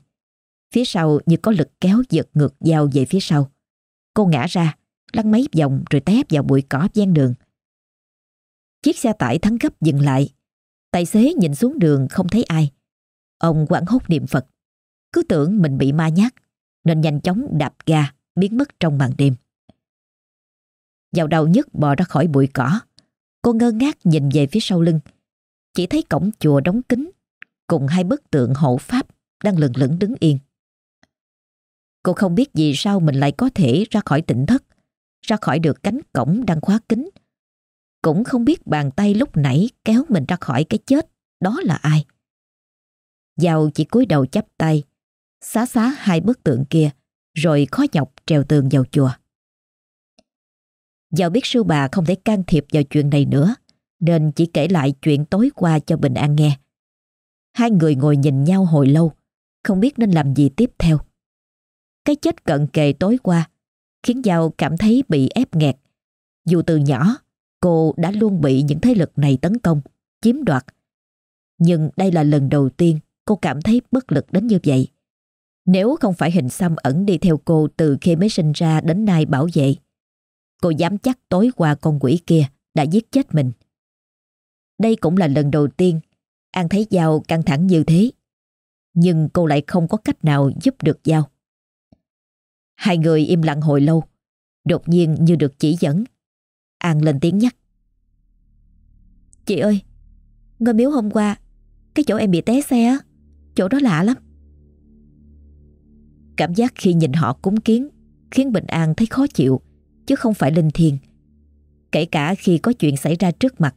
Phía sau như có lực kéo giật ngược dao về phía sau. Cô ngã ra, lăn mấy vòng rồi té vào bụi cỏ ven đường. Chiếc xe tải thắng gấp dừng lại. Tài xế nhìn xuống đường không thấy ai. Ông quảng hốt niệm Phật. Cứ tưởng mình bị ma nhát nên nhanh chóng đạp ga biến mất trong màn đêm. Vào đầu nhất bò ra khỏi bụi cỏ. Cô ngơ ngác nhìn về phía sau lưng. Chỉ thấy cổng chùa đóng kín cùng hai bức tượng hộ pháp đang lừng lững đứng yên. Cô không biết vì sao mình lại có thể ra khỏi tỉnh thất ra khỏi được cánh cổng đang khóa kín. Cũng không biết bàn tay lúc nãy kéo mình ra khỏi cái chết, đó là ai. Giàu chỉ cúi đầu chắp tay, xá xá hai bức tượng kia, rồi khó nhọc trèo tường vào chùa. Giàu biết sư bà không thể can thiệp vào chuyện này nữa, nên chỉ kể lại chuyện tối qua cho Bình An nghe. Hai người ngồi nhìn nhau hồi lâu, không biết nên làm gì tiếp theo. Cái chết cận kề tối qua khiến Giao cảm thấy bị ép nghẹt. Dù từ nhỏ, cô đã luôn bị những thế lực này tấn công, chiếm đoạt. Nhưng đây là lần đầu tiên cô cảm thấy bất lực đến như vậy. Nếu không phải hình xăm ẩn đi theo cô từ khi mới sinh ra đến nay bảo vệ, cô dám chắc tối qua con quỷ kia đã giết chết mình. Đây cũng là lần đầu tiên An thấy Giao căng thẳng như thế. Nhưng cô lại không có cách nào giúp được Giao. Hai người im lặng hồi lâu. Đột nhiên như được chỉ dẫn. An lên tiếng nhắc. Chị ơi, ngôi miếu hôm qua, cái chỗ em bị té xe á, chỗ đó lạ lắm. Cảm giác khi nhìn họ cúng kiến khiến Bình An thấy khó chịu, chứ không phải linh thiêng. Kể cả khi có chuyện xảy ra trước mặt,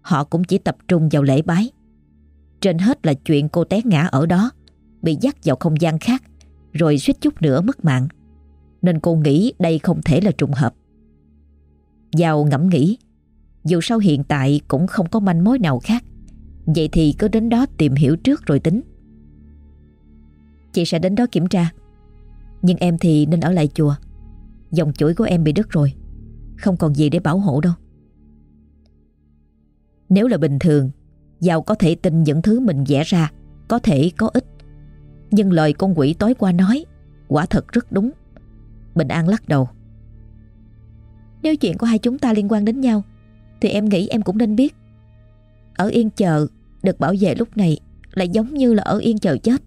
họ cũng chỉ tập trung vào lễ bái. Trên hết là chuyện cô té ngã ở đó, bị dắt vào không gian khác, rồi suýt chút nữa mất mạng. Nên cô nghĩ đây không thể là trùng hợp. Giao ngẫm nghĩ, dù sao hiện tại cũng không có manh mối nào khác. Vậy thì cứ đến đó tìm hiểu trước rồi tính. Chị sẽ đến đó kiểm tra. Nhưng em thì nên ở lại chùa. Dòng chuỗi của em bị đứt rồi. Không còn gì để bảo hộ đâu. Nếu là bình thường, Giao có thể tin những thứ mình vẽ ra có thể có ích. Nhưng lời con quỷ tối qua nói quả thật rất đúng. Bình An lắc đầu. Nếu chuyện của hai chúng ta liên quan đến nhau thì em nghĩ em cũng nên biết. Ở yên chờ được bảo vệ lúc này lại giống như là ở yên chờ chết.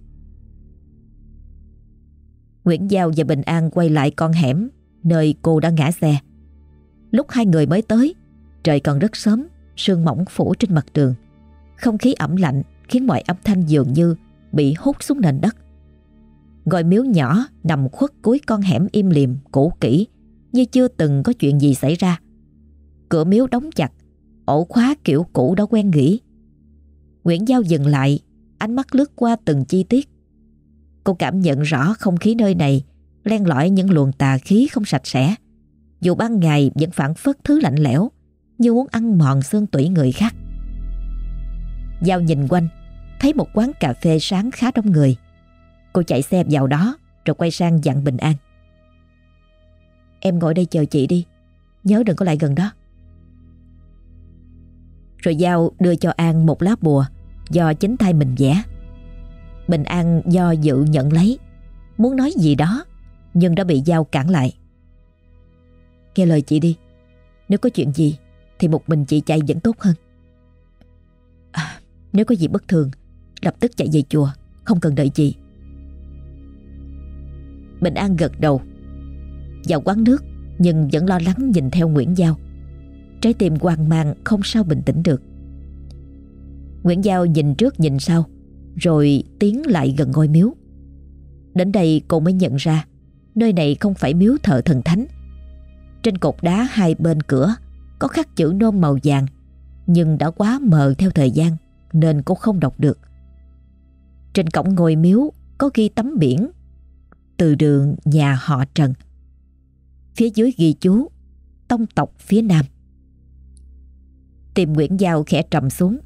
Nguyễn Giao và Bình An quay lại con hẻm nơi cô đã ngã xe. Lúc hai người mới tới, trời còn rất sớm, sương mỏng phủ trên mặt đường. Không khí ẩm lạnh khiến mọi âm thanh dường như bị hút xuống nền đất. Ngôi miếu nhỏ nằm khuất cuối con hẻm im liềm, cũ kỹ, như chưa từng có chuyện gì xảy ra. Cửa miếu đóng chặt, ổ khóa kiểu cũ đã quen nghỉ. Nguyễn Giao dừng lại, ánh mắt lướt qua từng chi tiết. Cô cảm nhận rõ không khí nơi này len lỏi những luồng tà khí không sạch sẽ. Dù ban ngày vẫn phản phất thứ lạnh lẽo, như muốn ăn mòn xương tủy người khác. Giao nhìn quanh, thấy một quán cà phê sáng khá đông người. Cô chạy xe vào đó rồi quay sang dặn Bình An. Em ngồi đây chờ chị đi, nhớ đừng có lại gần đó. Rồi Giao đưa cho An một lá bùa do chính tay mình vẽ. Bình An do dự nhận lấy, muốn nói gì đó nhưng đã bị Giao cản lại. Nghe lời chị đi, nếu có chuyện gì thì một mình chị chạy vẫn tốt hơn. Nếu có gì bất thường, lập tức chạy về chùa, không cần đợi chị. Bình An gật đầu, vào quán nước nhưng vẫn lo lắng nhìn theo Nguyễn Giao. Trái tim hoang mang không sao bình tĩnh được. Nguyễn Giao nhìn trước nhìn sau, rồi tiến lại gần ngôi miếu. Đến đây cô mới nhận ra nơi này không phải miếu thờ thần thánh. Trên cột đá hai bên cửa có khắc chữ nôm màu vàng nhưng đã quá mờ theo thời gian nên cô không đọc được. Trên cổng ngôi miếu có ghi tấm biển, từ đường nhà họ Trần. Phía dưới ghi chú, tông tộc phía Nam. Tìm Nguyễn Giao khẽ trầm xuống.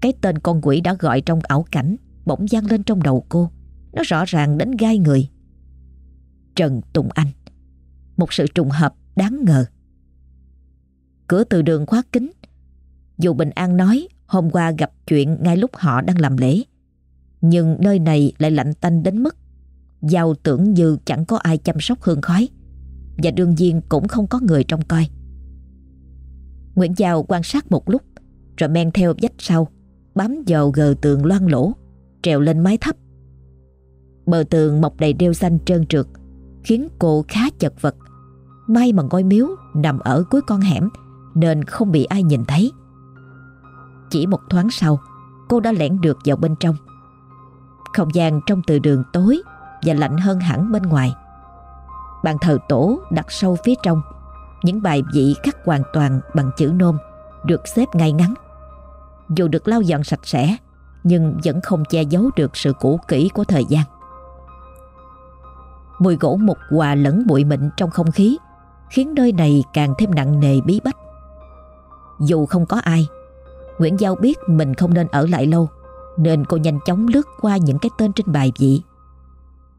Cái tên con quỷ đã gọi trong ảo cảnh bỗng gian lên trong đầu cô. Nó rõ ràng đến gai người. Trần Tùng Anh. Một sự trùng hợp đáng ngờ. Cửa từ đường khóa kính. Dù Bình An nói hôm qua gặp chuyện ngay lúc họ đang làm lễ. Nhưng nơi này lại lạnh tanh đến mức Giao tưởng như chẳng có ai chăm sóc hương khói, Và đương nhiên cũng không có người trông coi. Nguyễn Giao quan sát một lúc, Rồi men theo vách sau, Bám vào gờ tường loang lỗ, Trèo lên mái thấp. Bờ tường mọc đầy đeo xanh trơn trượt, Khiến cô khá chật vật. May mà ngôi miếu nằm ở cuối con hẻm, Nên không bị ai nhìn thấy. Chỉ một thoáng sau Cô đã lẻn được vào bên trong. Không gian trong từ đường tối Và lạnh hơn hẳn bên ngoài. Bàn thờ tổ đặt sâu phía trong Những bài vị khắc hoàn toàn bằng chữ nôm Được xếp ngay ngắn. Dù được lau dọn sạch sẽ Nhưng vẫn không che giấu được sự cũ kỹ của thời gian. Mùi gỗ mục hòa lẫn bụi mịn trong không khí khiến nơi này càng thêm nặng nề bí bách. Dù không có ai, Nguyễn Giao biết mình không nên ở lại lâu nên cô nhanh chóng lướt qua những cái tên trên bài vị.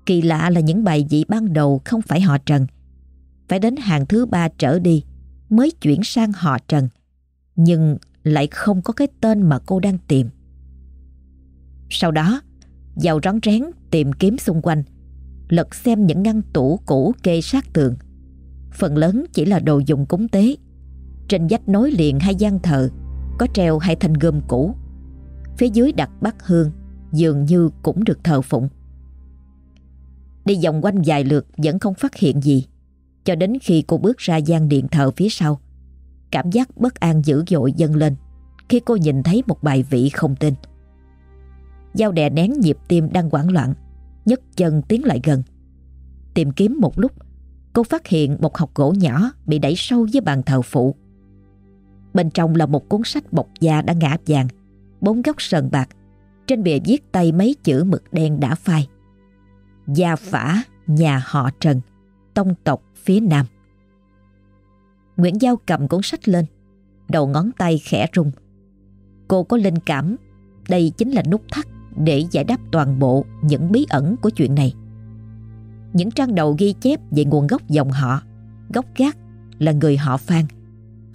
Kỳ lạ là những bài vị ban đầu không phải họ Trần. Phải đến hàng thứ ba trở đi mới chuyển sang họ Trần. Nhưng lại không có cái tên mà cô đang tìm. Sau đó, Giao rón rén tìm kiếm xung quanh lật xem những ngăn tủ cũ kê sát tường. Phần lớn chỉ là đồ dùng cúng tế. Trên dách nối liền hai gian thờ có treo hai thanh gươm cũ. Phía dưới đặt bát hương dường như cũng được thờ phụng. Đi vòng quanh vài lượt vẫn không phát hiện gì. Cho đến khi cô bước ra gian điện thờ phía sau. Cảm giác bất an dữ dội dâng lên khi cô nhìn thấy một bài vị không tên. Giao đè nén nhịp tim đang hoảng loạn nhấc chân tiến lại gần. Tìm kiếm một lúc, cô phát hiện một học gỗ nhỏ bị đẩy sâu dưới bàn thờ phụ. Bên trong là một cuốn sách bọc da đã ngã vàng, bốn góc sờn bạc, trên bìa viết tay mấy chữ mực đen đã phai. Gia phả nhà họ Trần, tông tộc phía Nam. Nguyễn Giao cầm cuốn sách lên, đầu ngón tay khẽ rung. Cô có linh cảm đây chính là nút thắt để giải đáp toàn bộ những bí ẩn của chuyện này. Những trang đầu ghi chép về nguồn gốc dòng họ, gốc gác là người họ Phan,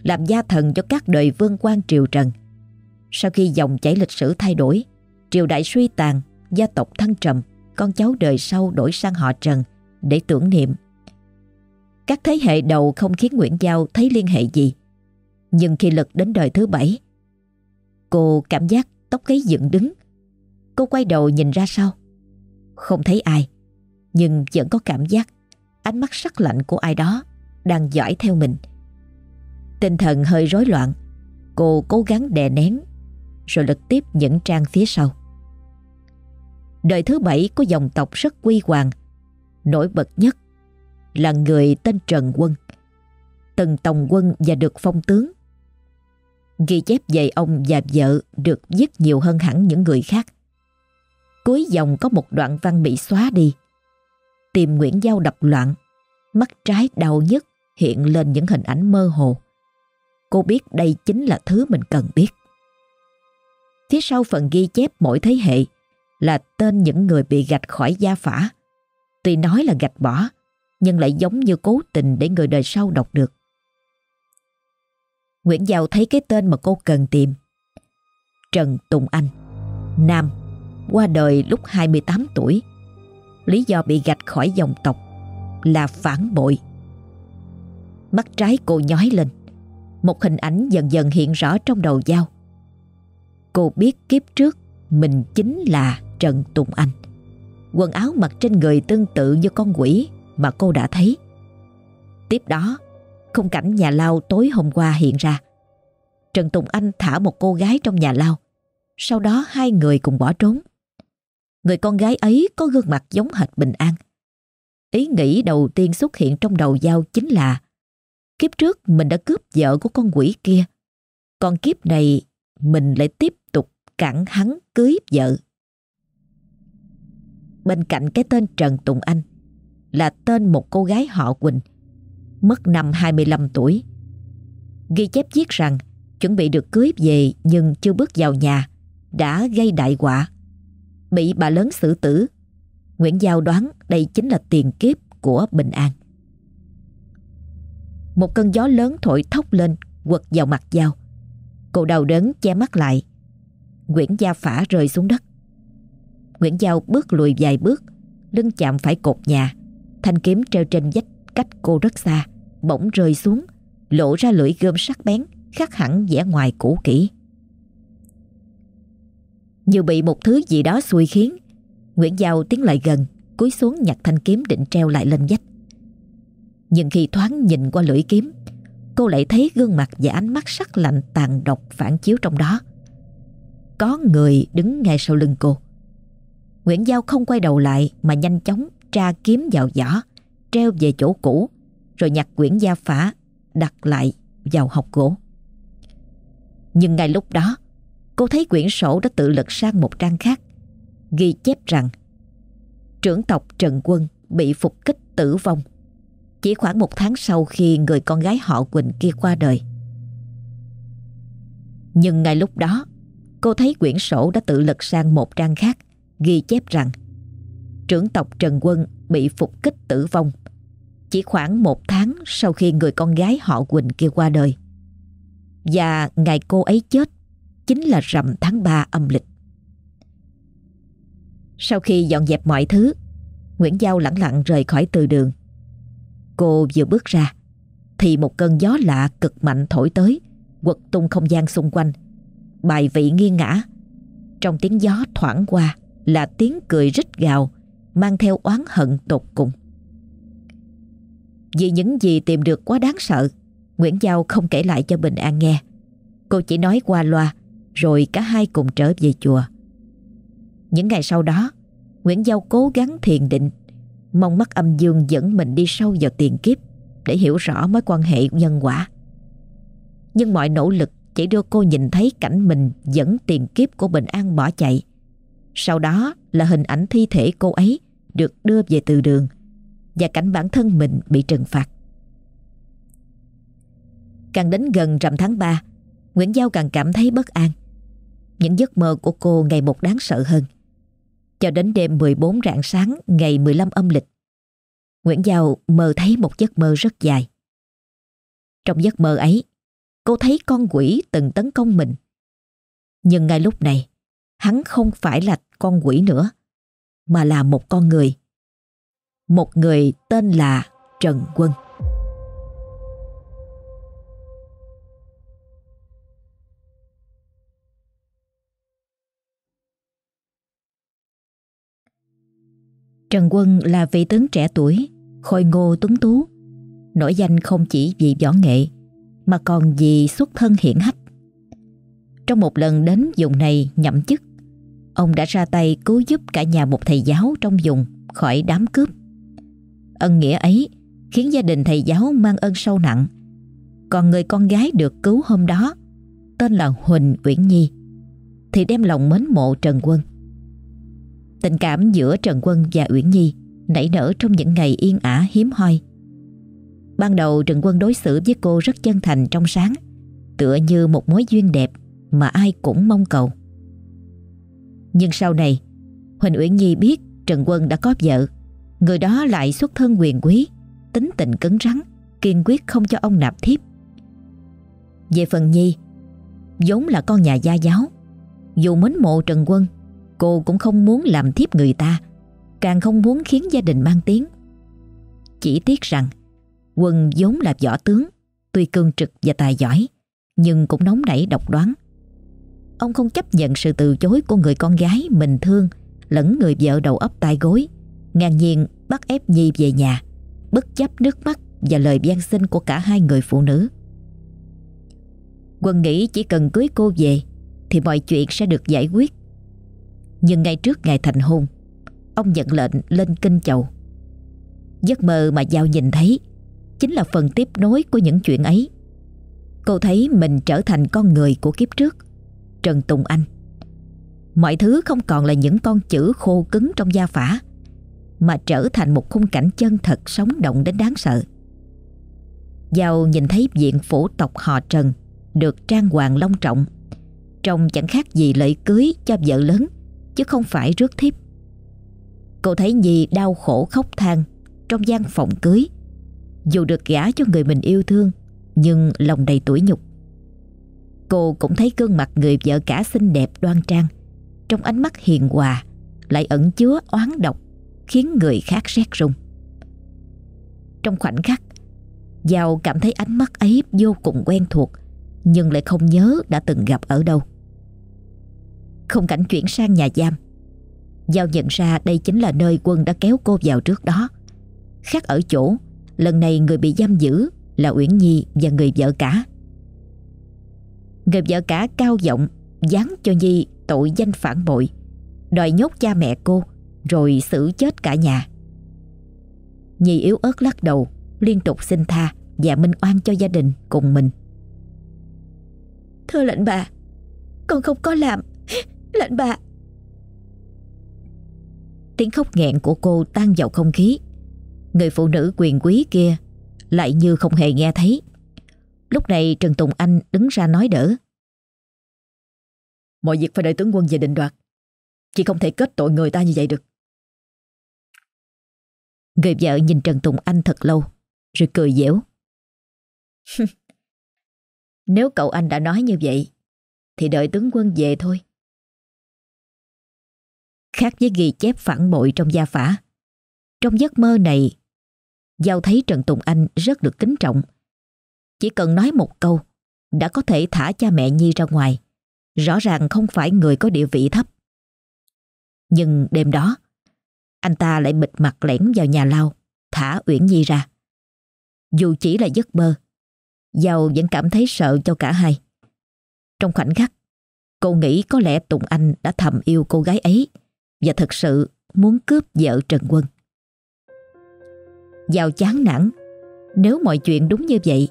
làm gia thần cho các đời vương quan triều Trần. Sau khi dòng chảy lịch sử thay đổi, triều đại suy tàn, gia tộc thăng trầm, con cháu đời sau đổi sang họ Trần để tưởng niệm. Các thế hệ đầu không khiến Nguyễn Giao thấy liên hệ gì. Nhưng khi lực đến đời thứ bảy, cô cảm giác tóc gáy dựng đứng. Cô quay đầu nhìn ra sau. Không thấy ai, nhưng vẫn có cảm giác ánh mắt sắc lạnh của ai đó đang dõi theo mình. Tinh thần hơi rối loạn, cô cố gắng đè nén rồi lật tiếp những trang phía sau. Đời thứ bảy có dòng tộc rất quy hoàng, nổi bật nhất là người tên Trần Quân. Từng tòng quân và được phong tướng. Ghi chép về ông và vợ được viết nhiều hơn hẳn những người khác. Cuối dòng có một đoạn văn bị xóa đi. Tìm Nguyễn Giao đập loạn, mắt trái đau nhất hiện lên những hình ảnh mơ hồ. Cô biết đây chính là thứ mình cần biết. Phía sau phần ghi chép mỗi thế hệ là tên những người bị gạch khỏi gia phả. Tuy nói là gạch bỏ, nhưng lại giống như cố tình để người đời sau đọc được. Nguyễn Giao thấy cái tên mà cô cần tìm. Trần Tùng Anh, Nam, qua đời lúc 28 tuổi. Lý do bị gạch khỏi dòng tộc là phản bội. Mắt trái cô nhói lên. Một hình ảnh dần dần hiện rõ trong đầu Giao. Cô biết kiếp trước mình chính là Trần Tùng Anh. Quần áo mặc trên người tương tự như con quỷ mà cô đã thấy. Tiếp đó, khung cảnh nhà lao tối hôm qua hiện ra. Trần Tùng Anh thả một cô gái trong nhà lao. Sau đó hai người cùng bỏ trốn. Người con gái ấy có gương mặt giống hệt Bình An. Ý nghĩ đầu tiên xuất hiện trong đầu Giao chính là kiếp trước mình đã cướp vợ của con quỷ kia. Còn kiếp này mình lại tiếp tục cản hắn cưới vợ. Bên cạnh cái tên Trần Tùng Anh là tên một cô gái họ Quỳnh, mất năm 25 tuổi. Ghi chép viết rằng chuẩn bị được cưới về nhưng chưa bước vào nhà, đã gây đại họa. Bị bà lớn xử tử. Nguyễn Giao đoán đây chính là tiền kiếp của Bình An. Một cơn gió lớn thổi thốc lên, quật vào mặt Giao. Cô đau đớn che mắt lại. Nguyễn Gia Phả rơi xuống đất. Nguyễn Giao bước lùi vài bước, lưng chạm phải cột nhà. Thanh kiếm treo trên vách cách cô rất xa, bỗng rơi xuống, lộ ra lưỡi gươm sắc bén, khắc hẳn vẻ ngoài cũ kỹ. Như bị một thứ gì đó xui khiến, Nguyễn Giao tiến lại gần, cúi xuống nhặt thanh kiếm định treo lại lên vách. Nhưng khi thoáng nhìn qua lưỡi kiếm, cô lại thấy gương mặt và ánh mắt sắc lạnh tàn độc phản chiếu trong đó. Có người đứng ngay sau lưng cô. Nguyễn Giao không quay đầu lại mà nhanh chóng tra kiếm vào giỏ, treo về chỗ cũ, rồi nhặt quyển gia phả, đặt lại vào hộp gỗ. Nhưng ngay lúc đó, cô thấy quyển sổ đã tự lật sang một trang khác, ghi chép rằng trưởng tộc Trần Quân bị phục kích tử vong chỉ khoảng một tháng sau khi người con gái họ Quỳnh kia qua đời. Nhưng ngay lúc đó, cô thấy quyển sổ đã tự lật sang một trang khác, ghi chép rằng trưởng tộc Trần Quân bị phục kích tử vong chỉ khoảng một tháng sau khi người con gái họ Quỳnh kia qua đời. Và ngày cô ấy chết chính là rằm tháng 3 âm lịch. Sau khi dọn dẹp mọi thứ, Nguyễn Giao lặng lặng rời khỏi từ đường. Cô vừa bước ra, thì một cơn gió lạ cực mạnh thổi tới, quật tung không gian xung quanh. Bài vị nghiêng ngã. Trong tiếng gió thoảng qua là tiếng cười rít gào, mang theo oán hận tột cùng. Vì những gì tìm được quá đáng sợ, Nguyễn Giao không kể lại cho Bình An nghe. Cô chỉ nói qua loa, rồi cả hai cùng trở về chùa. Những ngày sau đó, Nguyễn Giao cố gắng thiền định, mong mắt âm dương dẫn mình đi sâu vào tiền kiếp để hiểu rõ mối quan hệ nhân quả. Nhưng mọi nỗ lực chỉ đưa cô nhìn thấy cảnh mình dẫn tiền kiếp của Bình An bỏ chạy. Sau đó là hình ảnh thi thể cô ấy được đưa về từ đường và cảnh bản thân mình bị trừng phạt. Càng đến gần rằm tháng 3, Nguyễn Giao càng cảm thấy bất an. Những giấc mơ của cô ngày một đáng sợ hơn. Cho đến đêm 14 rạng sáng ngày 15 âm lịch, Nguyễn Giao mơ thấy một giấc mơ rất dài. Trong giấc mơ ấy, cô thấy con quỷ từng tấn công mình. Nhưng ngay lúc này, hắn không phải là con quỷ nữa, mà là một con người. Một người tên là Trần Quân. Trần Quân là vị tướng trẻ tuổi, khôi ngô tuấn tú, nổi danh không chỉ vì võ nghệ mà còn vì xuất thân hiển hách. Trong một lần đến vùng này nhậm chức, ông đã ra tay cứu giúp cả nhà một thầy giáo trong vùng khỏi đám cướp. Ân nghĩa ấy khiến gia đình thầy giáo mang ơn sâu nặng. Còn người con gái được cứu hôm đó, tên là Huỳnh Uyển Nhi, thì đem lòng mến mộ Trần Quân. Tình cảm giữa Trần Quân và Uyển Nhi nảy nở trong những ngày yên ả hiếm hoi. Ban đầu Trần Quân đối xử với cô rất chân thành trong sáng, tựa như một mối duyên đẹp mà ai cũng mong cầu. Nhưng sau này, Huỳnh Uyển Nhi biết Trần Quân đã có vợ, người đó lại xuất thân quyền quý, tính tình cứng rắn, kiên quyết không cho ông nạp thiếp. Về phần Nhi, vốn là con nhà gia giáo, dù mến mộ Trần Quân, cô cũng không muốn làm thiếp người ta, càng không muốn khiến gia đình mang tiếng. Chỉ tiếc rằng Quân vốn là võ tướng, tuy cương trực và tài giỏi, nhưng cũng nóng nảy độc đoán. Ông không chấp nhận sự từ chối của người con gái mình thương lẫn người vợ đầu ấp tai gối, ngang nhiên bắt ép Nhi về nhà, bất chấp nước mắt và lời gian sinh của cả hai người phụ nữ. Quân nghĩ chỉ cần cưới cô về thì mọi chuyện sẽ được giải quyết. Nhưng ngay trước ngày thành hôn, ông nhận lệnh lên kinh chầu. Giấc mơ mà Giao nhìn thấy chính là phần tiếp nối của những chuyện ấy. Cô thấy mình trở thành con người của kiếp trước, Trần Tùng Anh. Mọi thứ không còn là những con chữ khô cứng trong gia phả, mà trở thành một khung cảnh chân thật sống động đến đáng sợ. Giao nhìn thấy diện phủ tộc họ Trần được trang hoàng long trọng, trông chẳng khác gì lễ cưới cho vợ lớn, chứ không phải rước thiếp. Cô thấy Nhi đau khổ khóc than trong gian phòng cưới. Dù được gả cho người mình yêu thương, Nhưng lòng đầy tủi nhục. Cô cũng thấy gương mặt người vợ cả xinh đẹp đoan trang, Trong ánh mắt hiền hòa, Lại ẩn chứa oán độc, Khiến người khác rét run. Trong khoảnh khắc, Giao cảm thấy ánh mắt ấy vô cùng quen thuộc, Nhưng lại không nhớ đã từng gặp ở đâu. Không cảnh chuyển sang nhà giam Giao nhận ra đây chính là nơi quân đã kéo cô vào trước đó Khác ở chỗ Lần này người bị giam giữ là Uyển Nhi và người vợ cả. Người vợ cả cao giọng dán cho Nhi tội danh phản bội, đòi nhốt cha mẹ cô rồi xử chết cả nhà. Nhi yếu ớt lắc đầu, liên tục xin tha và minh oan cho gia đình cùng mình. Thưa lệnh bà, con không có làm, lệnh bà. Tiếng khóc nghẹn của cô tan vào không khí Người phụ nữ quyền quý kia lại như không hề nghe thấy. Lúc này Trần Tùng Anh đứng ra nói đỡ. Mọi việc phải đợi tướng quân về định đoạt. Chỉ không thể kết tội người ta như vậy được. Người vợ nhìn Trần Tùng Anh thật lâu, rồi cười dẻo. Nếu cậu anh đã nói như vậy, thì đợi tướng quân về thôi. Khác với ghi chép phản bội trong gia phả, trong giấc mơ này, Giao thấy Trần Tùng Anh rất được kính trọng. Chỉ cần nói một câu, đã có thể thả cha mẹ Nhi ra ngoài. Rõ ràng không phải người có địa vị thấp. Nhưng đêm đó, anh ta lại bịt mặt lẻn vào nhà lao, thả Uyển Nhi ra. Dù chỉ là giấc mơ, Giao vẫn cảm thấy sợ cho cả hai. Trong khoảnh khắc, cô nghĩ có lẽ Tùng Anh đã thầm yêu cô gái ấy và thật sự muốn cướp vợ Trần Quân. Giao chán nản, Nếu mọi chuyện đúng như vậy,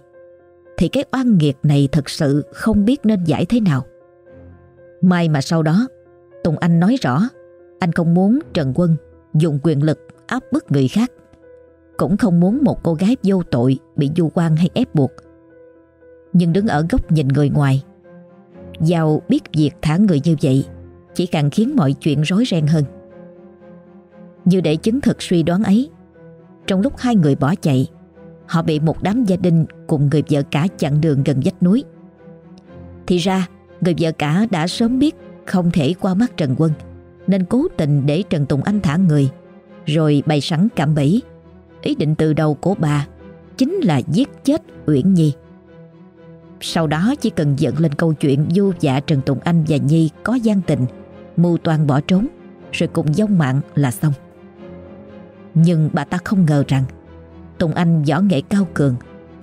Thì cái oan nghiệt này thật sự không biết nên giải thế nào May mà sau đó, Tùng Anh nói rõ, Anh không muốn Trần Quân dùng quyền lực áp bức người khác, Cũng không muốn một cô gái vô tội Bị du quan hay ép buộc Nhưng đứng ở góc nhìn người ngoài Giao biết việc thả người như vậy chỉ càng khiến mọi chuyện rối ren hơn. Như để chứng thực suy đoán ấy, Trong lúc hai người bỏ chạy, Họ bị một đám gia đình cùng người vợ cả chặn đường gần vách núi. Thì ra, người vợ cả đã sớm biết không thể qua mắt Trần Quân, Nên cố tình để Trần Tùng Anh thả người, Rồi bày sẵn cảm bẫy. Ý định từ đầu của bà Chính là giết chết Uyển Nhi. Sau đó chỉ cần dựng lên câu chuyện Du dạ Trần Tùng Anh và Nhi có gian tình Mưu toàn bỏ trốn, Rồi cùng dông mạng là xong. Nhưng bà ta không ngờ rằng, Tùng Anh võ nghệ cao cường,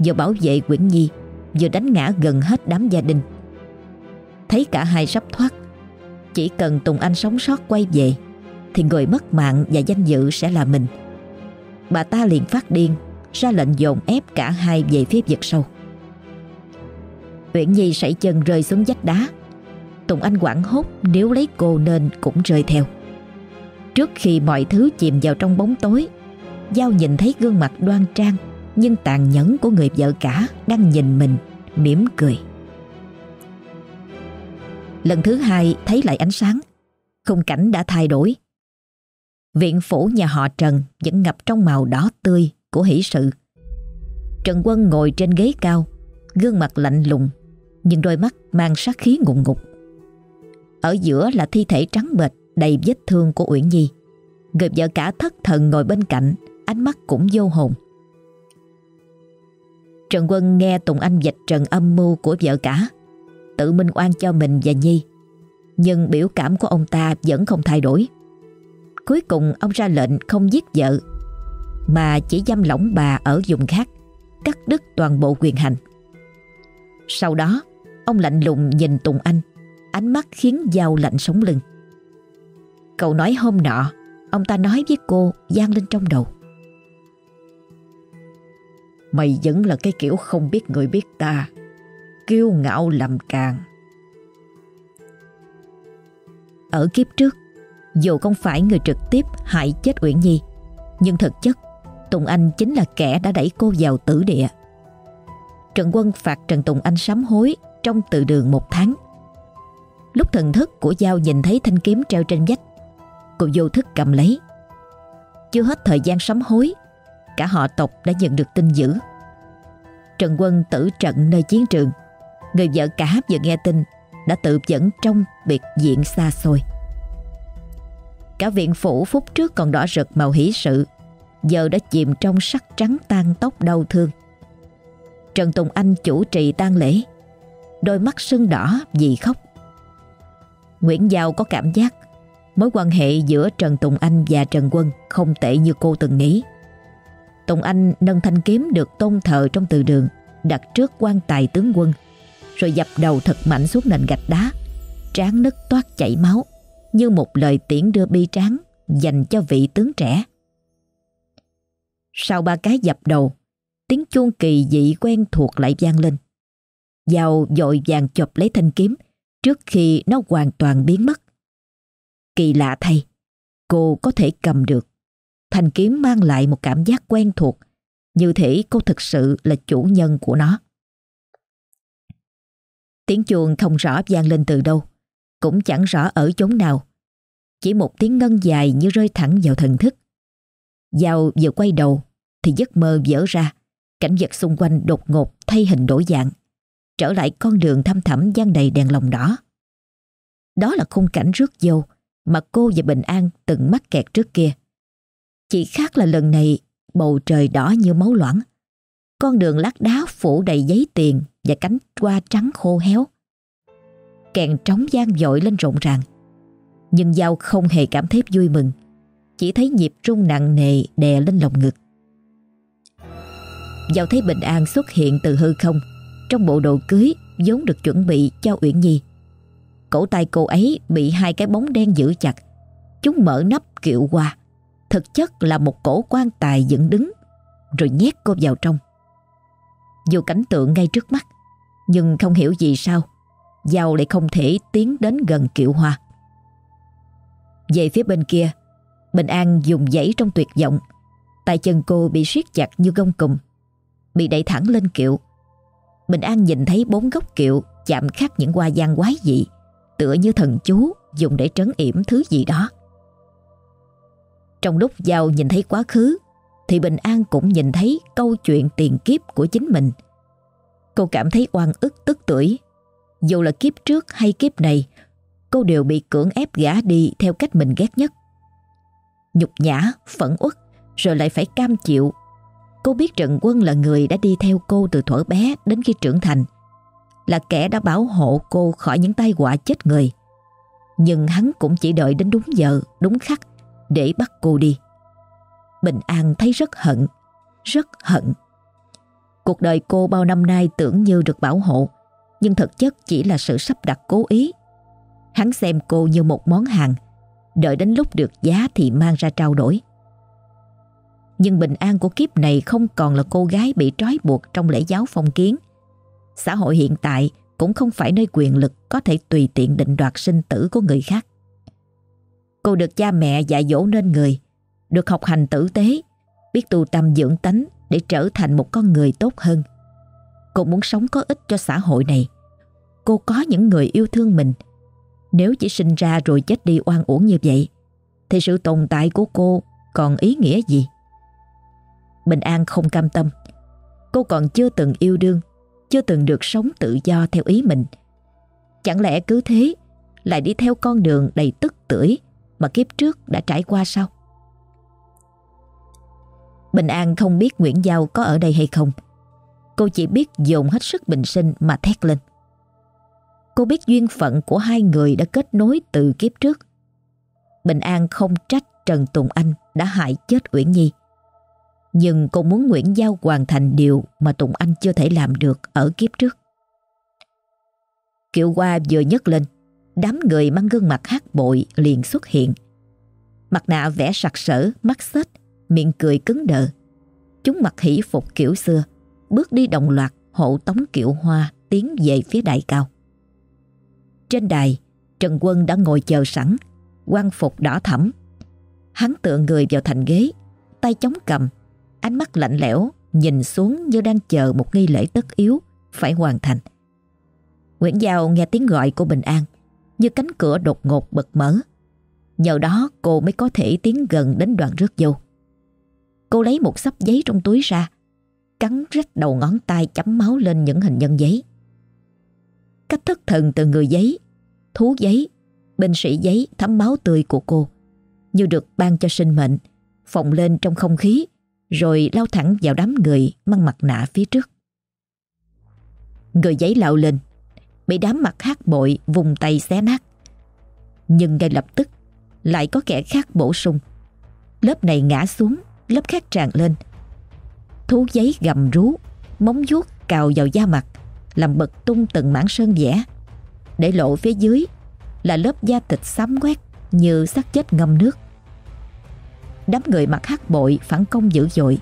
Vừa bảo vệ Quyển Nhi, Vừa đánh ngã gần hết đám gia đình. Thấy cả hai sắp thoát, Chỉ cần Tùng Anh sống sót quay về, Thì người mất mạng và danh dự sẽ là mình. Bà ta liền phát điên, Ra lệnh dồn ép cả hai về phía vực sâu. Uyển Nhi sảy chân rơi xuống vách đá Tùng Anh quảng hốt nếu lấy cô nên cũng rơi theo Trước khi mọi thứ chìm vào trong bóng tối Giao nhìn thấy gương mặt đoan trang nhưng tàn nhẫn của người vợ cả đang nhìn mình, mỉm cười. Lần thứ hai thấy lại ánh sáng, khung cảnh đã thay đổi. Viện phủ nhà họ Trần vẫn ngập trong màu đỏ tươi của hỷ sự. Trần Quân ngồi trên ghế cao, gương mặt lạnh lùng, nhưng đôi mắt mang sát khí ngùng ngục. Ở giữa là thi thể trắng bệch đầy vết thương của Uyển Nhi. Người vợ cả thất thần ngồi bên cạnh, ánh mắt cũng vô hồn. Trần Quân nghe Tùng Anh dạch trần âm mưu của vợ cả, tự minh oan cho mình và Nhi. Nhưng biểu cảm của ông ta vẫn không thay đổi. Cuối cùng ông ra lệnh không giết vợ, mà chỉ giam lỏng bà ở vùng khác, cắt đứt toàn bộ quyền hành. Sau đó, ông lạnh lùng nhìn Tùng Anh, ánh mắt khiến dao lạnh sống lưng. Cậu nói hôm nọ, ông ta nói với cô gian lên trong đầu. Mày vẫn là cái kiểu không biết người biết ta Kiêu ngạo làm càng Ở kiếp trước Dù không phải người trực tiếp hại chết Uyển Nhi Nhưng thực chất Tùng Anh chính là kẻ đã đẩy cô vào tử địa Trần Quân phạt Trần Tùng Anh sám hối Trong từ đường một tháng Lúc thần thức của Giao nhìn thấy thanh kiếm treo trên vách, Cô vô thức cầm lấy. Chưa hết thời gian sắm hối, Cả họ tộc đã nhận được tin dữ. Trần Quân tử trận nơi chiến trường, Người vợ cả vừa nghe tin Đã tự dẫn trong biệt diện xa xôi. Cả viện phủ phút trước còn đỏ rực màu hỷ sự, Giờ đã chìm trong sắc trắng tan tóc đau thương. Trần Tùng Anh chủ trì tang lễ, Đôi mắt sưng đỏ vì khóc. Nguyễn Giao có cảm giác Mối quan hệ giữa Trần Tùng Anh và Trần Quân Không tệ như cô từng nghĩ Tùng Anh nâng thanh kiếm được tôn thờ trong từ đường, đặt trước quan tài tướng quân, rồi dập đầu thật mạnh xuống nền gạch đá, trán nứt toát chảy máu, như một lời tiễn đưa bi tráng dành cho vị tướng trẻ. Sau ba cái dập đầu, tiếng chuông kỳ dị quen thuộc lại vang lên. Giao dội vàng chộp lấy thanh kiếm trước khi nó hoàn toàn biến mất. Kỳ lạ thay, cô có thể cầm được thanh kiếm mang lại một cảm giác quen thuộc, như thể cô thực sự là chủ nhân của nó. Tiếng chuông không rõ vang lên từ đâu, cũng chẳng rõ ở chốn nào. Chỉ một tiếng ngân dài như rơi thẳng vào thần thức. Giao vừa quay đầu thì giấc mơ vỡ ra, cảnh vật xung quanh đột ngột thay hình đổi dạng, trở lại con đường thăm thẳm gian đầy đèn lồng đỏ. Đó là khung cảnh rước dâu mà cô và Bình An từng mắc kẹt trước kia. Chỉ khác là lần này, bầu trời đỏ như máu loãng. Con đường lát đá phủ đầy giấy tiền và cánh hoa trắng khô héo. Kèn trống gian dội lên rộn ràng. Nhưng Giao không hề cảm thấy vui mừng. Chỉ thấy nhịp rung nặng nề đè lên lòng ngực. Giao thấy Bình An xuất hiện từ hư không trong bộ đồ cưới vốn được chuẩn bị cho Uyển Nhi. Cổ tay cô ấy bị hai cái bóng đen giữ chặt. Chúng mở nắp kiệu qua thực chất là một cổ quan tài dựng đứng, rồi nhét cô vào trong. Dù cảnh tượng ngay trước mắt, nhưng không hiểu gì sao, Giao lại không thể tiến đến gần kiệu hoa. Về phía bên kia, Bình An dùng dãy trong tuyệt vọng, Tay chân cô bị siết chặt như gông cùm, Bị đẩy thẳng lên kiệu Bình An nhìn thấy bốn gốc kiệu Chạm khắc những hoa văn quái dị Tựa như thần chú Dùng để trấn yểm thứ gì đó. Trong lúc Giao nhìn thấy quá khứ Thì Bình An cũng nhìn thấy Câu chuyện tiền kiếp của chính mình. Cô cảm thấy oan ức tức tuổi Dù là kiếp trước hay kiếp này Cô đều bị cưỡng ép gã đi Theo cách mình ghét nhất. Nhục nhã, phẫn uất Rồi lại phải cam chịu Cô biết Trần Quân là người đã đi theo cô từ thuở bé đến khi trưởng thành. Là kẻ đã bảo hộ cô khỏi những tai họa chết người. Nhưng hắn cũng chỉ đợi đến đúng giờ, đúng khắc Để bắt cô đi. Bình An thấy rất hận Rất hận. Cuộc đời cô bao năm nay tưởng như được bảo hộ Nhưng thực chất chỉ là sự sắp đặt cố ý. Hắn xem cô như một món hàng Đợi đến lúc được giá thì mang ra trao đổi. Nhưng bình an của kiếp này không còn là cô gái bị trói buộc trong lễ giáo phong kiến Xã hội hiện tại cũng không phải nơi quyền lực có thể tùy tiện định đoạt sinh tử của người khác Cô được cha mẹ dạy dỗ nên người Được học hành tử tế Biết tu tâm dưỡng tánh để trở thành một con người tốt hơn. Cô muốn sống có ích cho xã hội này. Cô có những người yêu thương mình. Nếu chỉ sinh ra rồi chết đi oan uổng như vậy, thì sự tồn tại của cô còn ý nghĩa gì? Bình An không cam tâm. Cô còn chưa từng yêu đương, chưa từng được sống tự do theo ý mình. Chẳng lẽ cứ thế lại đi theo con đường đầy tức tưởi mà kiếp trước đã trải qua sao? Bình An không biết Nguyễn Giao có ở đây hay không. Cô chỉ biết dồn hết sức bình sinh mà thét lên. Cô biết duyên phận của hai người đã kết nối từ kiếp trước. Bình An không trách Trần Tùng Anh đã hại chết Uyển Nhi. Nhưng cô muốn Nguyễn Giao hoàn thành điều mà Tùng Anh chưa thể làm được ở kiếp trước. Kiều Hoa vừa nhấc lên, đám người mang gương mặt hát bội liền xuất hiện. Mặt nạ vẽ sặc sỡ, mắt xếch, miệng cười cứng đờ. Chúng mặc hỷ phục kiểu xưa, bước đi đồng loạt hộ tống Kiều hoa tiến về phía đại cao. Trên đài, Trần Quân đã ngồi chờ sẵn, quan phục đỏ thẫm. Hắn tựa người vào thành ghế, tay chống cầm, ánh mắt lạnh lẽo, nhìn xuống như đang chờ một nghi lễ tất yếu phải hoàn thành. Nguyễn Giao nghe tiếng gọi của Bình An, như cánh cửa đột ngột bật mở. Nhờ đó cô mới có thể tiến gần đến đoạn rước dâu. Cô lấy một sắp giấy trong túi ra Cắn rách đầu ngón tay chấm máu lên những hình nhân giấy Cách thất thần từ người giấy Thú giấy Binh sĩ giấy thấm máu tươi của cô Như được ban cho sinh mệnh Phồng lên trong không khí rồi lao thẳng vào đám người Mang mặt nạ phía trước Người giấy lao lên Bị đám mặt hát bội vùng tay xé nát Nhưng ngay lập tức Lại có kẻ khác bổ sung Lớp này ngã xuống lớp khác tràn lên. Thú giấy gầm rú, móng vuốt cào vào da mặt, làm bật tung từng mảng sơn vẽ. Để lộ phía dưới là lớp da thịt xám quét như xác chết ngâm nước. Đám người mặc hắc bội phản công dữ dội.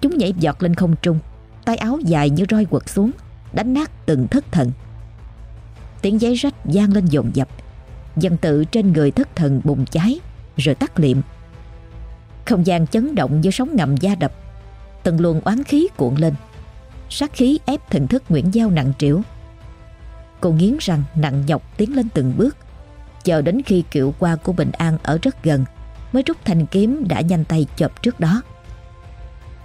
Chúng nhảy giọt lên không trung, tay áo dài như roi quật xuống, đánh nát từng thất thần. Tiếng giấy rách gian lên dồn dập, dân tự trên người thất thần bùng cháy, rồi tắt liệm. Không gian chấn động như sóng ngầm da đập. Từng luồng oán khí cuộn lên. Sát khí ép thần thức Nguyễn Giao nặng trĩu. Cô nghiến răng nặng nhọc tiến lên từng bước Chờ đến khi kiệu qua của Bình An ở rất gần. Mới rút thanh kiếm đã nhanh tay chộp trước đó